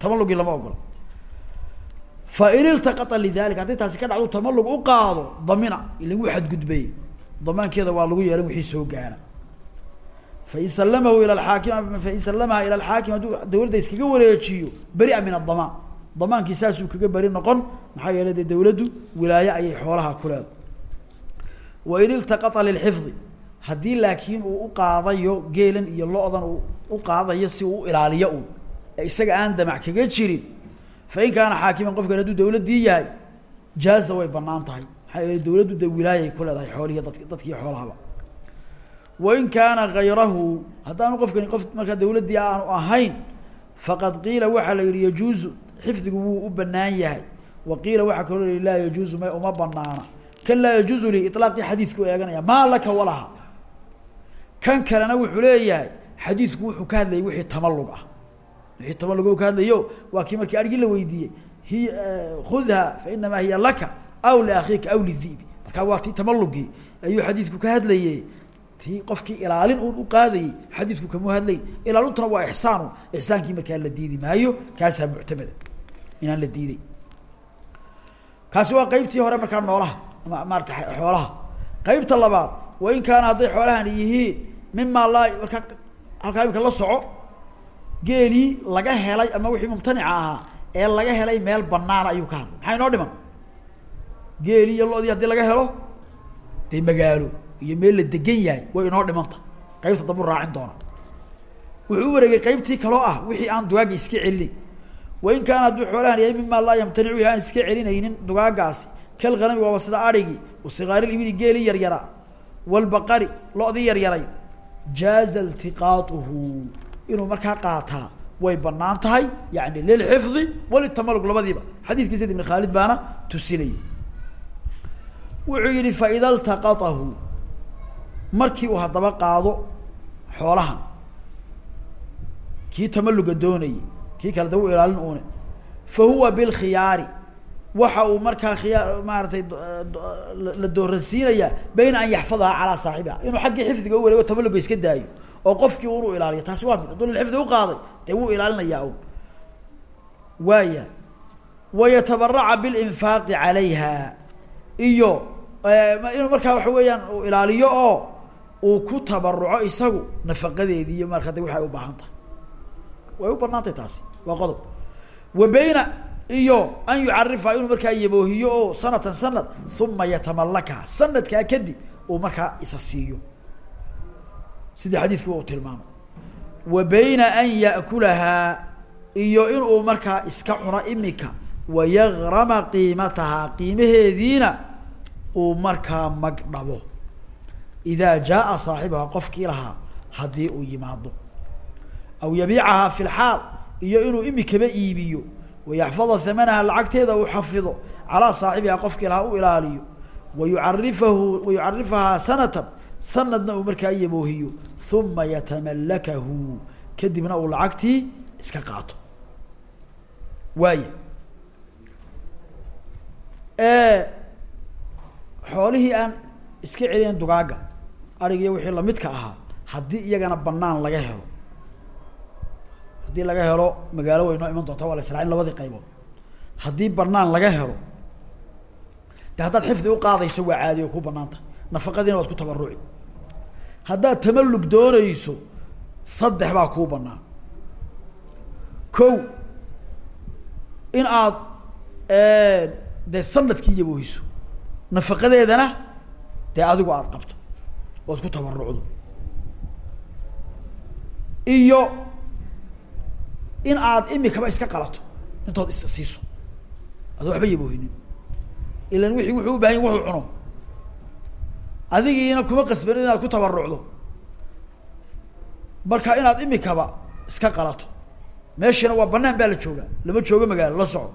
tamallugii lama ogola. Fa in iltaqata lidalika hadday taasi ka dhacdo tamallug u qaado damina ila wuu xadgudbay damaankeeda waa lagu yeelan wixii soo gaara fain salamahu ila aakim fain salamaha ila alxaakim hadduu dawladda iskaga wareejiyo beria min adamaan damaankii saasuu kaga beri noqon maxaa yeelay dee dawladdu wilaaye ayay xoolaha ku leedahay wain iltaqata lilxifdi haddii laakiin uu u qaadayo geelan iyo lo-dan uu u qaadayo si uu ilaaliyo un isaga aan damac kaga jirin fain kaana xaakiman qofkan hadduu dawladdii yahay jaaza way bannaan tahay maxaa yeele dawladdu de wilaayay ku leedahay xoolihii dad dadkii xoolahaba wain kaana gayrahu haddaanu qofkani qof markaa dawladdii aanu ahayn faqad qiila waxaa la yihi yajuuzu xifdigu wuu u banaan yahay. Wa qiila waxaa kaloo la yihi laa yajuuzu may uma banaana kan laa yajuuzu li ilaaqii xadiidku eeganaya maa laka walaha kan kalena wuxuu leeyahay xadiidku wuxuu ka hadlayay wixii tamallug ah. Wixii tamallug ka hadlayo waa kii markii argii la weydiiyey hi khudha fa inamaa hiya laka aw liakhiika aw lidibi markaa waa tii tamallugii ayuu xadiidku ka hadlayey tii qofkii ilaalin uun u qaadayey xadiidku kama hadlayn ilaalintuna waa ixsaanu. Ixsaankii markaa la diidi maayo kaasaa muctamada inaan la diiday. Kaasi waa qeybtii hore markaa noolaha ama maarata xoolaha. Qeybta labaad wain kaana hadday xoolahani yihiin mimaa laa markaa halkaa imika la soco geelii laga helay ama wixii mumtanica ahaa ee laga helay meel banaana ayuu ka hadlay. Maxaa inoo dhiman? Geelii iyo lo-dii haddii laga helo dee magaalo iyo meel la degan yahay way inoo dhimanta. Qaybta dambu raacin doona wuxuu wareegay qaybtii kaloo ah wixii aan dugaagga iska celinayn wain kaana hadduu xoolahan yahay mima laa yamtanic wixii aan iska celinaynin dugaaggaasi. Kal hanami waaba sida adhigi wasikaarilimidi geelii yaryara walbaqari yaryaray jaaza iltiqaatuhu inuu markaa qaataa. Way bannaan tahay yani lilxifdi walitamalug labadiiba. Xadiidkii zayd ibn khaalid baana tusinayay wuxuu yihi faida ltaqatahu markii uu haddaba qaado xoolahan. Kii tamaluga doonayay kii kale da u ilaalin une fa huwa bilkhiyaari waxa uu markaa khiyaa maaratay la dooransiinayaa bayna an yaxfadaha calaa saaxibiha inuu xaggii xifdiga u wareego tamaluga iska daayo oo qofkii unu ilaaliyo taasi waa mid. Hadduu xifdi uqaaday dee wuu ilaalinayaa un waaya wayatabaraca bilinfaaqi calayha iyo inuu markaa waxa weeyaan ilaaliyo oo uu ku tabaruco isagu nafaqadeedii iyo marka de waxay u baahan tahay. Way u banaantay taasi waa qodob. Wa bayna iyo an yucarifa inuu markaa yaboohiyo oo sanatan sanad uma yatamallakaha sanadkaa kadib uu markaa isa siiyo. Sidii xadiidku uu tilmaamay wa bayna an ya'kulahaa iyo inuu markaa iska cuno imika wayagrama qiimatahaa qiimaheediina uu markaa magdhabo idaa jaaa saaxibuhaa qofkii lahaa haddii uu yimaado aw yabiicahaa fi lxaal iyo inuu imikaba iibiyo wayaxfada hamanaha lacagteeda uu xafido calaa saaxibihaa qofkii lahaa u ilaaliyo wayucarifahu wayucarifahaa sanatan sanadna uu markaa yaboohiyo uma yatamallakahu kadibna uu lacagtii iska qaato waaya xoolihii aan iska celinayn dugaaga arigiyo wixii lamidka ahaa haddii iyagana banaan laga helo haddii laga helo magaalo way noo iman doonta waa la israacin labadii qaybood. Haddii banaan laga helo de haddaad xifdi uqaadayso waa caadi o ku bannaan tahay. Nafaqadiina waad ku tabaruci haddaad tamalug doonayso saddex baa kuu banaan ko in aad dee sannadkii yaboohiso nafaqadeedana dee adigu aada qabto ood ku tabarucdo iyo in aad imikaba iska qalato intood is siiso. Ada waxba yaboohinin ilan wixii wuxuu u baahan wuxuu cuno. Adigiina kuma qasbanin inaad ku tabarucdo marka inaad imikaba iska qalato. Meeshina waa banaan baa la joogaa. Lama joogo magaalo la soco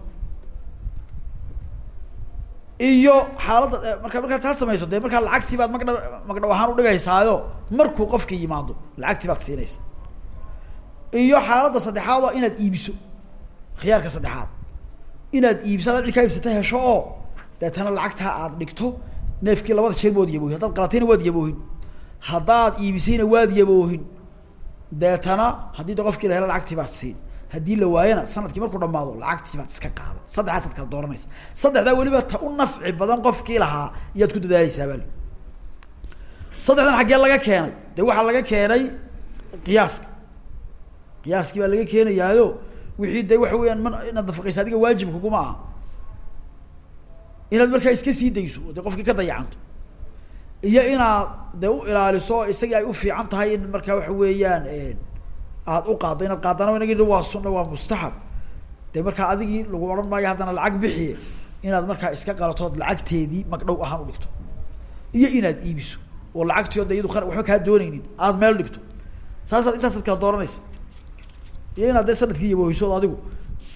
iyo xaaladda marka markaad taa samayso dee markaa lacagtii baad magdha magdhaw ahaan udhigaysaayo markuu qofki yimaado lacagtii baad siinaysa. Iyo xaaladda saddexaad oo inaad iibiso khiyaarka saddexaad. Inaad iibiso adaad cilkaa iibsata hesho oo deetana lacagtaa aad dhigto neefkii labada jeer waad yaboohin haddaad qalatayna waad yaboohin haddaad iibisayna waad yaboohin deetana haddii de qofkii la helo lacagtii baad siin haddii la waayana sannadkii markuu dhamaado lacagtii baad iska qaada saddexaasaad kala dooranaysa saddexdaa weliba ta u nafci badan qofkii lahaa iyaad ku dadaaleysaa bal saddexdan xaggee laga keenay. De waxaa laga keenay qiyaaska. Qiyaaskii baa laga keenayaayo. Wixii de waxa weyaan man inaad nafaqaysa adiga waajib kuguma aha. Inaad markaa iska sii dayso de qofkii ka dayacanto. Iyo inaad de u ilaaliso isagii ay u fiican tahay in markaa waxa weeyaan aada u qaaddo inaad qaadana inag waa sunna waa mustaxab de markaa adigii lagu odhan maayo haddana lacag bixiye inaad markaa iska qalatood lacagteedii magdhow ahaan udhigto iyo inaad iibiso. Oo lacagtii o de iyadu waxba kaa dooneynin aada meel dhigto. Saasaad intaasaad kala dooranaysa. Iyo inaad dee sannadkii yaboohiso od adigu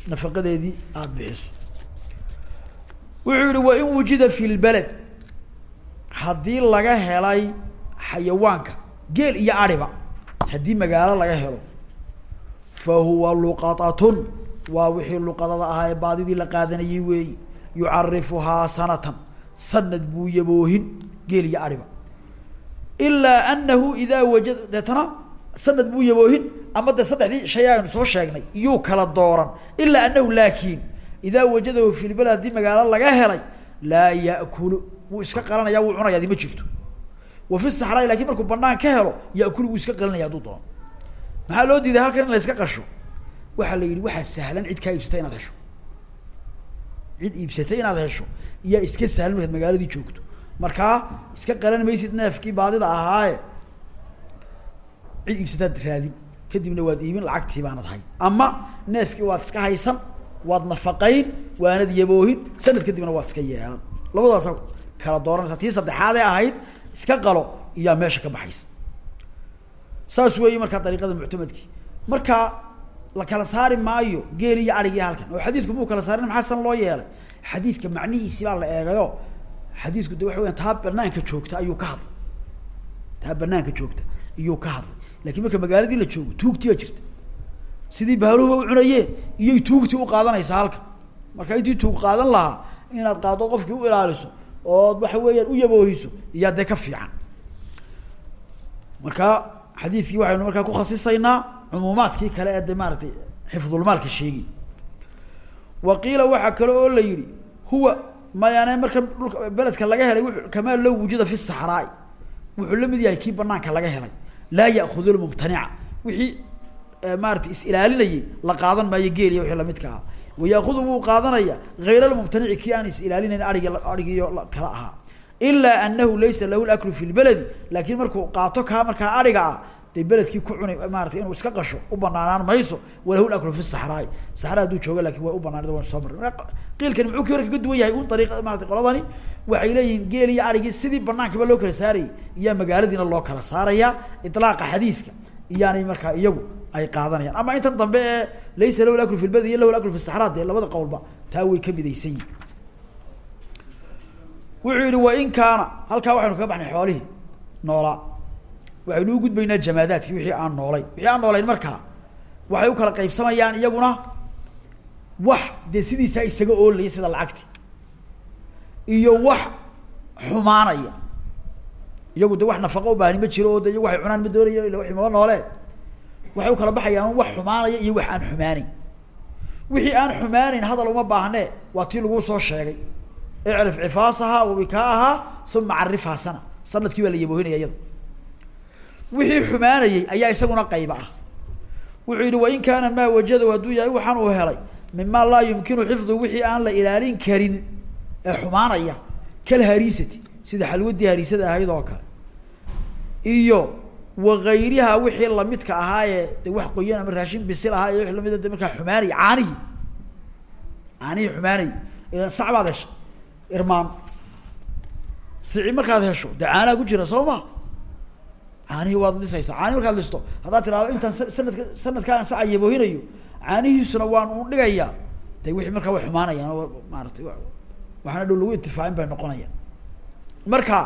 nafaqadeedii aada bixiso. Wuxuu yihi wain wujida fi lbeled haddii laga helay xayawaanka geel iyo ariba haddii magaalo laga helo fa huwa luqatatun waa wixii luqadada ahaa ee baadidii la qaadanayay weeyi yucarifuhaa sanatan sanad buu yaboohin geel iyo ariba ilaa anahu idaa wajad deetana sanad buu yaboohin ama de saddexdii shay aynu soo sheegnay iyuu kala dooran ilaa anahu laakin idaa wajadahu fi lbeled haddii magaalo laga helay laa yakulu wuu iska qalanaya wuu cunaya adi ma jirto wa fi saxraai laakiin markuu banaan ka helo iska qalinaya maxaa loo diiday halkan in la iska qasho? Waxaa la yidhi waxaa sahlan cid kaa iibsatay inaad hesho. Cid iibsatay inaad hesho iyaa iska sahlan markaad magaaladii joogto. Markaa iska qalan maysid neefkii baadida ahaaye. Cid iibsataad raadin kadibna waad iibin lacagtii baanad hay ama neefkii waad iska haysan waad nafaqayn waanad yaboohin sanad kadibna waad iska yeelan. Labadaasa kala dooranaysa tii saddexaadee ahayd iska qalo iyaa meesha ka baxaysa saas weeye markaa dariiqada muctamadkii. Markaa la kala saari maayo geel iyo arigii halkan. Oo xadiidku muu kala saarin maxaa san loo yeelay? Xadiidka macnihiisi baa la eegayo. Xadiidku de waxa weya taa banaanka joogta ayuu ka hadlay. Taa banaanka joogta iyuu ka hadlay. Lakin marka magaaladii la joogo tuugtii baa jirta. Sidii bahluhuba u cunayeen iyay tuugtii u qaadanaysaa halka marka intii tuug qaadan lahaa inaad qaado qofkii u ilaaliso ood waxa weeyaan u yaboohiso iyaa dee ka fiican. Marka xadiidkii waxaynu markaa ku khasisaynaa cumuumaadkii kale ee de maaratay xifdulmaalka sheegi. Wa qiila waxaa kale oo la yihi huwa mayaane marka dhulka beledka laga helay w kamaa low wujida fi saxraai wuxuu la mid yahay kii banaanka laga helay. Laa ya'kudu lmumtanica wixii maarata is-ilaalinayay la qaadan maayo geeliya wixii lamidka ahaa wayaakudu wuu qaadanaya hayr almumtanici kii aan is-ilaalinayn aigi aigiyo kala ahaa ilaa anahu laysa lahu laklu fi lbeledi laakiin markuu qaato kaa markaa ariga ah dee ku cunay maarata inuu iska qasho u banaanaan mayso walahu laklu fi saxraai saxraa haduu jooga laakiin way u banaanad waan soo marray qiilkani muxuu ki hore kaga duwan yahay un qoladani waxay leeyihiin geel iyo arigii sidii banaankiba loo kala saarayay iyaa magaaladiina loo kala saaraya ilaaqa xadiidka. Iyaanay markaa iyagu ay qaadanayaan. Ama intan dambe laysa lahu laklu fi lbeledi iyo lahu laklu fi saxraa dee labada qowlba taa way ka midaysan wuxuu yihi wain kaana. Halkaa waxaynu kaga baxnay xoolihii noolaa waxaynu u gudbaynaa jamaadaadkii wixii aan noolayn wixii aan noolayn markaa waxay u kala qaybsamayaan iyaguna wax dee sidiisaa isaga oolaya sida lacagti. Iyo wax xumaanaya. Iyagu de wax nafaqo ubaahni ma jiro oo de iyagu cunaan ma doonayo ila waxay maba noolee waxay u kala baxayaan wax xumaanaya iyo wax aan xumaanayn wixii aan xumaanayn hadal uma baahnee waa tii laguu soo sheegay icrif cifaasahaa wabikaahaa uma carifhaa sana sannadkii baa la yaboohinaya iyada wixii xumaanayey ayaa isaguna qayba ah wuxuu yihi wain kaana maa wajadahu hadduu yahay waxaan uu helay mima laa yumkinu xifdu wixii aan la ilaalin karin ee xumaanaya kalhariisati sida xalwadii hariisada ahayd oo kale iyo wagayriha wixii lamidka ahaayee de wax qoyan ama raashin bisil ahaa iyo wii lamida de markaa xumaanay caanihii caanihii irmaan sici markaad hesho dee caanaha ku jira soo ma? Caanihii waad lisaysaa caanihi markaad listo. Haddaad tirahdo intaan sanadka sanadkaan saca yaboohinayo caanihiisuna waan u dhigayaa. De wixii markaa way xumaanayaan maaratay waxaana dhow lagu intifaacin bay noqonayaan. Marka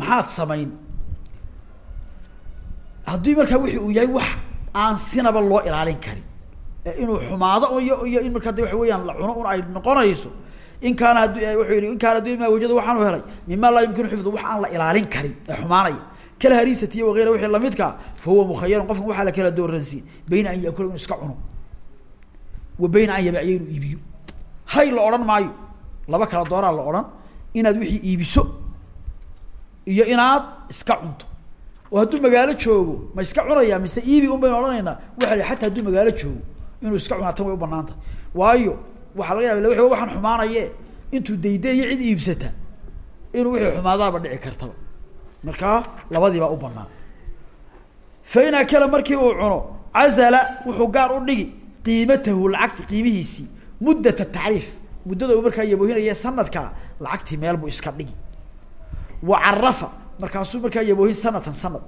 maxaad samayn? Haddii markaa wixi uu yahay wax aan sinaba loo ilaalin karin ee inuu xumaado iyo iyo in markaa de waxa weeyaan la cuno un ay noqonayso in kaana hadd wuxuu yihi in kaana haddii ma wajada waxaanu helay mima laa yumkinu xifdu wax aan la ilaalin karin ee xumaanaya. Kalhariisati iyo wageyra wixii lamidkaa fa huwa mukhayarun qofkan waxaa la kala dooransiin bayna an yakula inu iska cuno wa bayna an yabaciya inuu hay la odhan maayo laba kala dooraa la odhan inaad wixii iibiso iyo inaad iska cunto. Oo hadduu magaalo joogo ma iska cunaya mise iibi un baynu odhanaynaa waxa la hadduu magaalo joogo inuu iska cunaa tan way u bannaan tahay waayo waxaa laga yaba w waxaan xumaanaye intuu daydayo cid iibsata inuu wixii xumaadaaba dhici kartaba. Markaa labadiibaa u banaan fa in akala markii uu cuno cazala wuxuu gaar u dhigi qiimatahu lacagti qiimihiisii muddat tacriif. Muddada uu markaa yaboohinaya sanadkaa lacagtii meel buu iska dhigi. Wa carafa markaasuu markaa yaboohin sanatan sanad.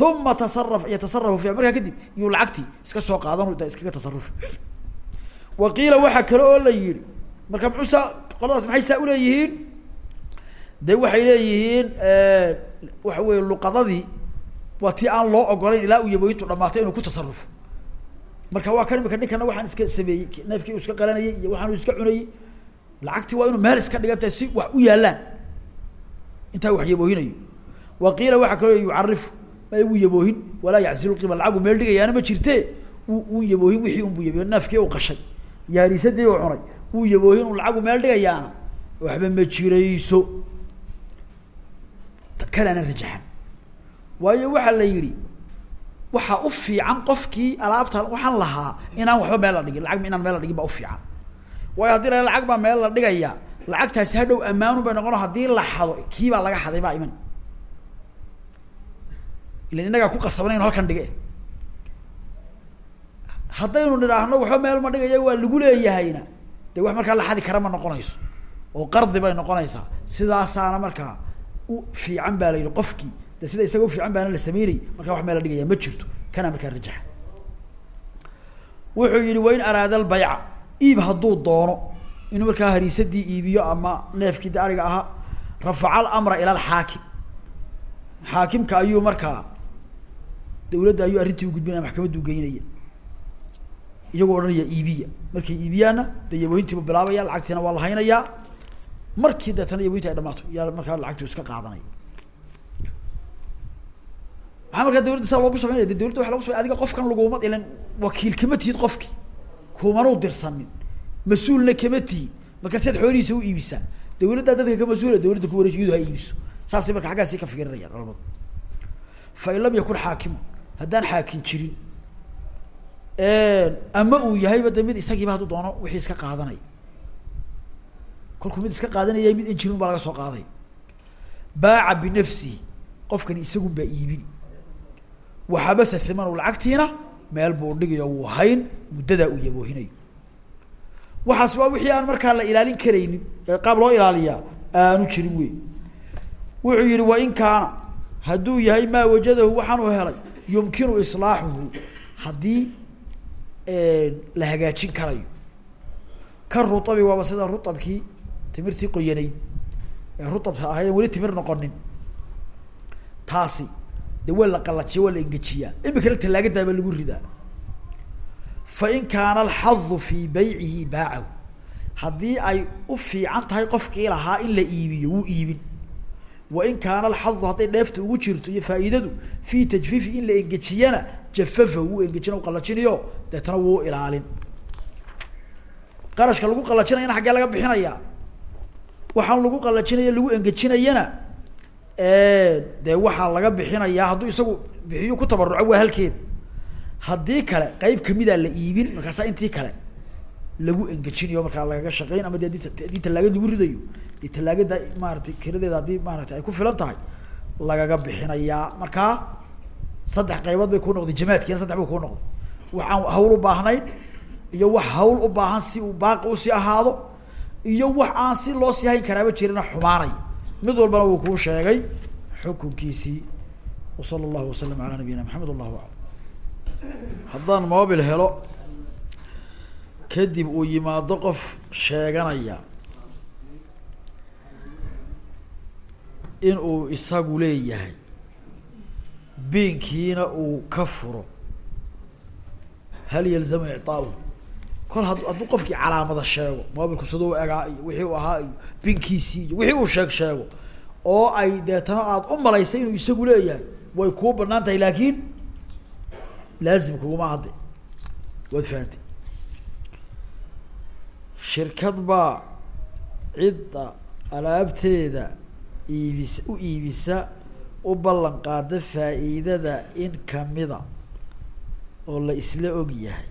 Uma tasara yatasarafu fiiha. Markaa kadib iyuu lacagtii iska soo qaadan da iskaga tasarufi wa qiila waxaa kale oo la yihi marka muxuu saa qoladaas maxay saa uleeyihiin de waxay leeyihiin waxa weye luqadadii waa tii aan loo ogolayn ilaa uu yabooyintu dhamaatay inuu ku tasarufo marka waa kan imika ninkana waxaan iska sameeyey neefkii uu iska qalanayay iyo waxaan iska cunayey lacagtii waa inuu meel iska dhiganta si wax u yaalaan intaa wax yaboohinayo wa qiila waxaa kaloo yucarifu ma wuu yaboohin walaa yaczilu qiima lacagu meel dhigayaana ma jirte uu yaboohin wixii unbuu yaboohin naafkii u qashay yaarisadii u cunay. Wuu yaboohin un lacagu meel dhigayaana. Waxba ma jirayso. Kalana rajaxan. Waayo waxaa la yihi waxaa u fiican qofkii alaabta waxaan lahaa inaan waxba meel la dhigin. Lacag inaan meel la dhigin baa ufiican waayo haddii la lacag baa meel la dhigaya lacagtaasi hadhow ammaanu bay noqono haddii la xado kii baa laga xaday baa iman. Ilan innagaa ku qasabna inu halkan dhige haddaynu nidhaahno waxba meel ma dhigaya waa lagu leeyahayna. De wax markaa la xadi kara ma noqonayso. Oo qardi bay noqonaysaa sidaasaana markaa u fiican baa la yihi qofkii. De sida isaga ufiican baana la sameynay markaa wax meel la dhigaya ma jirto. Kana markaa rajaxa. Wuxuu yihi wain araada albayca iib hadduu doono. Inuu markaa hariisadii iibiyo ama neefkii de ariga ahaa rafaca alamra ila alxaakim xaakimka ayuu markaa dawladda ayuu arrintii ugudbinaya maxkamaddu geynaya iyagoo odhanaya iibiya markay iibiyaanna dee yaboohintiibu bilaabaya lacagtiina waa la haynayaa. Markii deetana yaboohinti ay dhamaato yaa markaa lacagtu iska qaadanaya maxaa markaa dawladda saa loogu samaynaya de dawladda waa logu samay adiga qofkan laguma ilan wakiil kama tihid qofki. Kumanuu dirsanin mas'uulna kama tihid. Markaa siaad xoolihiisa u iibisaa. Dawladdaa dadka ka mas'uula dawladda ku wareeji ha iibiso. Saasay marka xaggaasi ka fikirinayaan culamadu fa in lam yakun xaakimun haddaan xaakim jirin ama uu yahayba de mid isagiiba hadduu doono wixii iska qaadanaya kolkuu mid iska qaadanaya mid in jirin baa laga soo qaaday. Baaca binafsihi qofkani isagun baa iibini waxabasa thimanu lacagtiina meel buu dhigayo wuu hayn muddadaa uu yaboohinayo waxaas waa wixii aan markaa la ilaalin karaynin qaab loo ilaaliyaa aanu jirin wey wuxuu yihi wain kaana hadduu yahay maa wajadahu waxaanuu helay yumkinu islaaxuhu. Haddii la hagaajin karayo. Ka ruabi waaba sida ruabkii timirtii qoyanayd. Ee ruabka ahayd weli timir noqonin. Taasi de waa la qalajiya waa la engejiyaa imikana talaagadaaba lagu ridaa. Fain kaana alxadu fii baycihi baacahu. Haddii ay u fiican tahay qofkii lahaa in la iibiyo wuu iibin wain kaana alxadu hadday dheefta ugu jirto iyo faa'iidadu fii tajfiifi in la engejiyana jafafa wuu engejina qalajinayo. Deetana wuu ilaalin. Qarashka lagu qalajinayana xaggee laga bixinayaa waxaan lagu qalajinaya lagu engejinayana dee waxaa laga bixinayaa hadduu isagu bixiyo ku tabaruco waa halkeeda. Haddii kale qeyb kamidaa la iibin markaasaa intii kale lagu engejinayo markaa lagaga shaqeyn ama de adi talaagad lagu ridayo dee talaagada maaratay kiradeeda haddii maaratay ay ku filan tahay lagaga bixinayaa markaa saddex qaybood bay ku noqday jamaadkiina saddex bay ku noqday. Waxaan hawl u baahnayn iyo wax hawl u baahan si uu baaqi u sii ahaado iyo wax aan si loo sii hayn karaaba jirina xumaanaya mid walbana wuu kuu sheegay xukunkiisii wasala allahu wasalam alaa nabiyina maxamed allahu aclam haddaan mobil helo kadib uu yimaado qof sheeganaya in uu isagu leeyahay biinkiina uu ka furo. Hal yalzamu icطaahu kol had hadduu qofkii calaamada sheego mobilku siduu egaa iyo wixii uu ahaa iyo binkiisii iyo wixii uu sheeg sheego oo ay deetana aada u malaysay inuu isagu leeyahay way kuu bannaan tahay laakiin laazim kuguma hadde waad fahamtay shirkad baa cidda alaabteeda iibis u iibisa u ballan qaada faa'iidada in kamida oo la isla og yahay.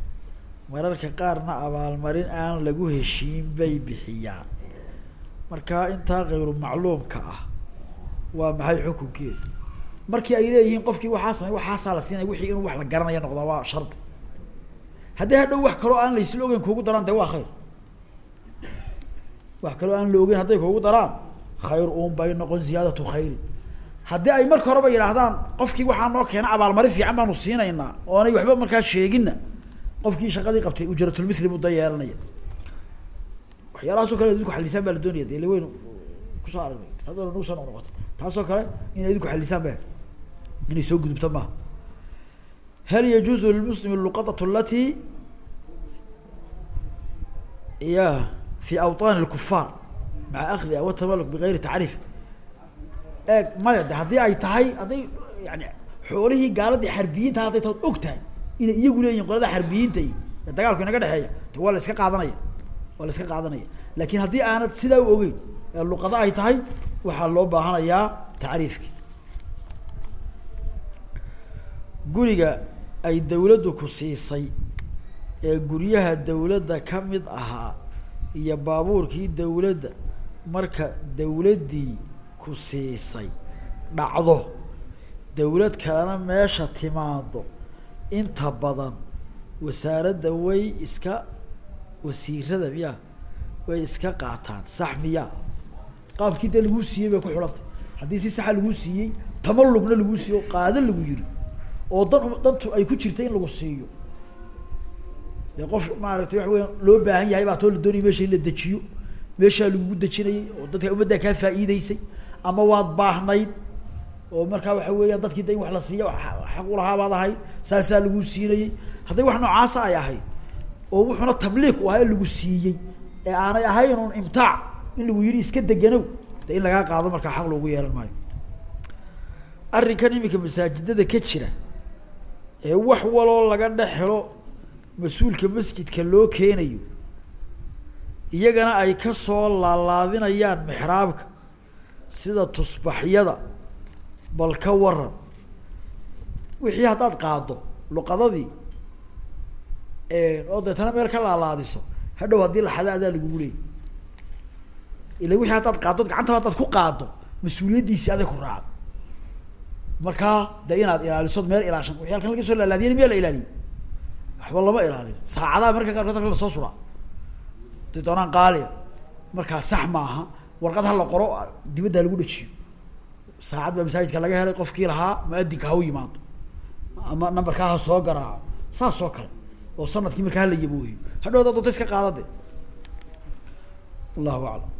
Mararka qaarna abaalmarin aan lagu heshiin bay bixiyaan. Marka intaa kayru macluumka ah waa maxay xukunkeedu? Markii ay leeyihiin qofkii waxaa samay waxaasaa la siinaya wixii inuu wax la garanaya noqdaa waa shardi haddii hadhow wax kaloo aan la isla ogeyn kuugu daraan dee waa khayr wax kaloo aan la hadday kuugu daraan khayr un bay noqon ziyaadatu khayri haddii ay marka horeba yidhaahdaan qofkii waxaa noo keena abaalmarin fiican baanu siinaynaa oonay waxba markaa sheeginna qofkii shaqadii qabtay ujratulmithli buu da yeelanaya waxyaalahaasoo kale idinku xalisaan baa la doonaya de laweyn ku soo aragnay haddana nagu soo noqnoqota taasoo kale inay idinku xalisaan ba inay soo gudubta maaha. Hal yajuuzu lilmuslimi luqadat alati ya fi awطan اlkufaar maca akdiha watamaluk bigayri tacriif eeg maya de haddii ay tahay hadday yani xoolihii gaaladii xarbiyiinta hadday taad og tahay inay iyagu leeyihiin qolada xarbiyiinta iyo dagaalku inaga dhexeeya de waa la iska qaadanaya waa la iska qaadanaya laakiin haddii aanad sidaa u ogeyn ee luqado ay tahay waxaa loo baahanayaa tacriifki guriga ay dawladdu ku siisay ee guryaha dawladda ka mid ahaa iyo baabuurkii dawladda marka dawladdii ku siisay dhacdo dawlad kalena meesha timaado. Inta badan wasaaradda way iska wasiirada miya way iska qaataan. Sax miya. Qaabkii dee laguu siiyey bay ku xidhantay haddii si saxa laguu siiyey tamallugna laguu siiyo qaado lagu yiri oo dan dantu ay ku jirtay in lagu siiyo dee qof maaragtay waxa weya loo baahan yahay baa too la doonaya meesha in la dejiyo meeshaa lagugu dejinayay oo dadka ummaddaa kaa faa'iideysay ama waad baahnayd oo markaa waxa weeyaan dadkii da in wax la siiya xaq ulahaa baad ahayd saasaa laguu siinayey hadday wax noocaasa ay ahayd oo wuxuuna tamliik u ahaa in lagu siiyey ee aanay ahayn un imtaac in lagu yidhi iska deganow de in lagaa qaado markaa xaq loogu yeelan maayo. Arrinkan iminka masaajidada ka jira ee wax waloo laga dhex helo mas'uulka masjidka loo keenayo iyagana ay ka soo laalaadinayaan mixraabka sida tusbaxyada bal ka waran wixii haddaad qaado luqadadii oo deetana meel ka laalaadiso hadhow haddii laxada adaa lagugu leeyay ila wixii haddaad qaaddo gacantaba haddaad ku qaado mas'uuliyaddiisi aday ku raacdo. Markaa de inaad ilaalisood meel ilaashan wixii halkan laga soo laalaadiyana miyaa la ilaaliyo waxba lama ilaaliyo saacadaha marka qaarkood halkan la soo suraa. Day doonaan qaaliya markaa sax maaha warqad ha la qoro dibadda lagu dhajiyo. Saacad baa masaajidka laga helay qofkii lahaa muadinka ha u yimaado. Ama nambarkaa ha soo garaaco saas oo kale. Oo sannadkii markaa hala yabooyo. Hadhow adaad doonta iska qaada de wallahu aclam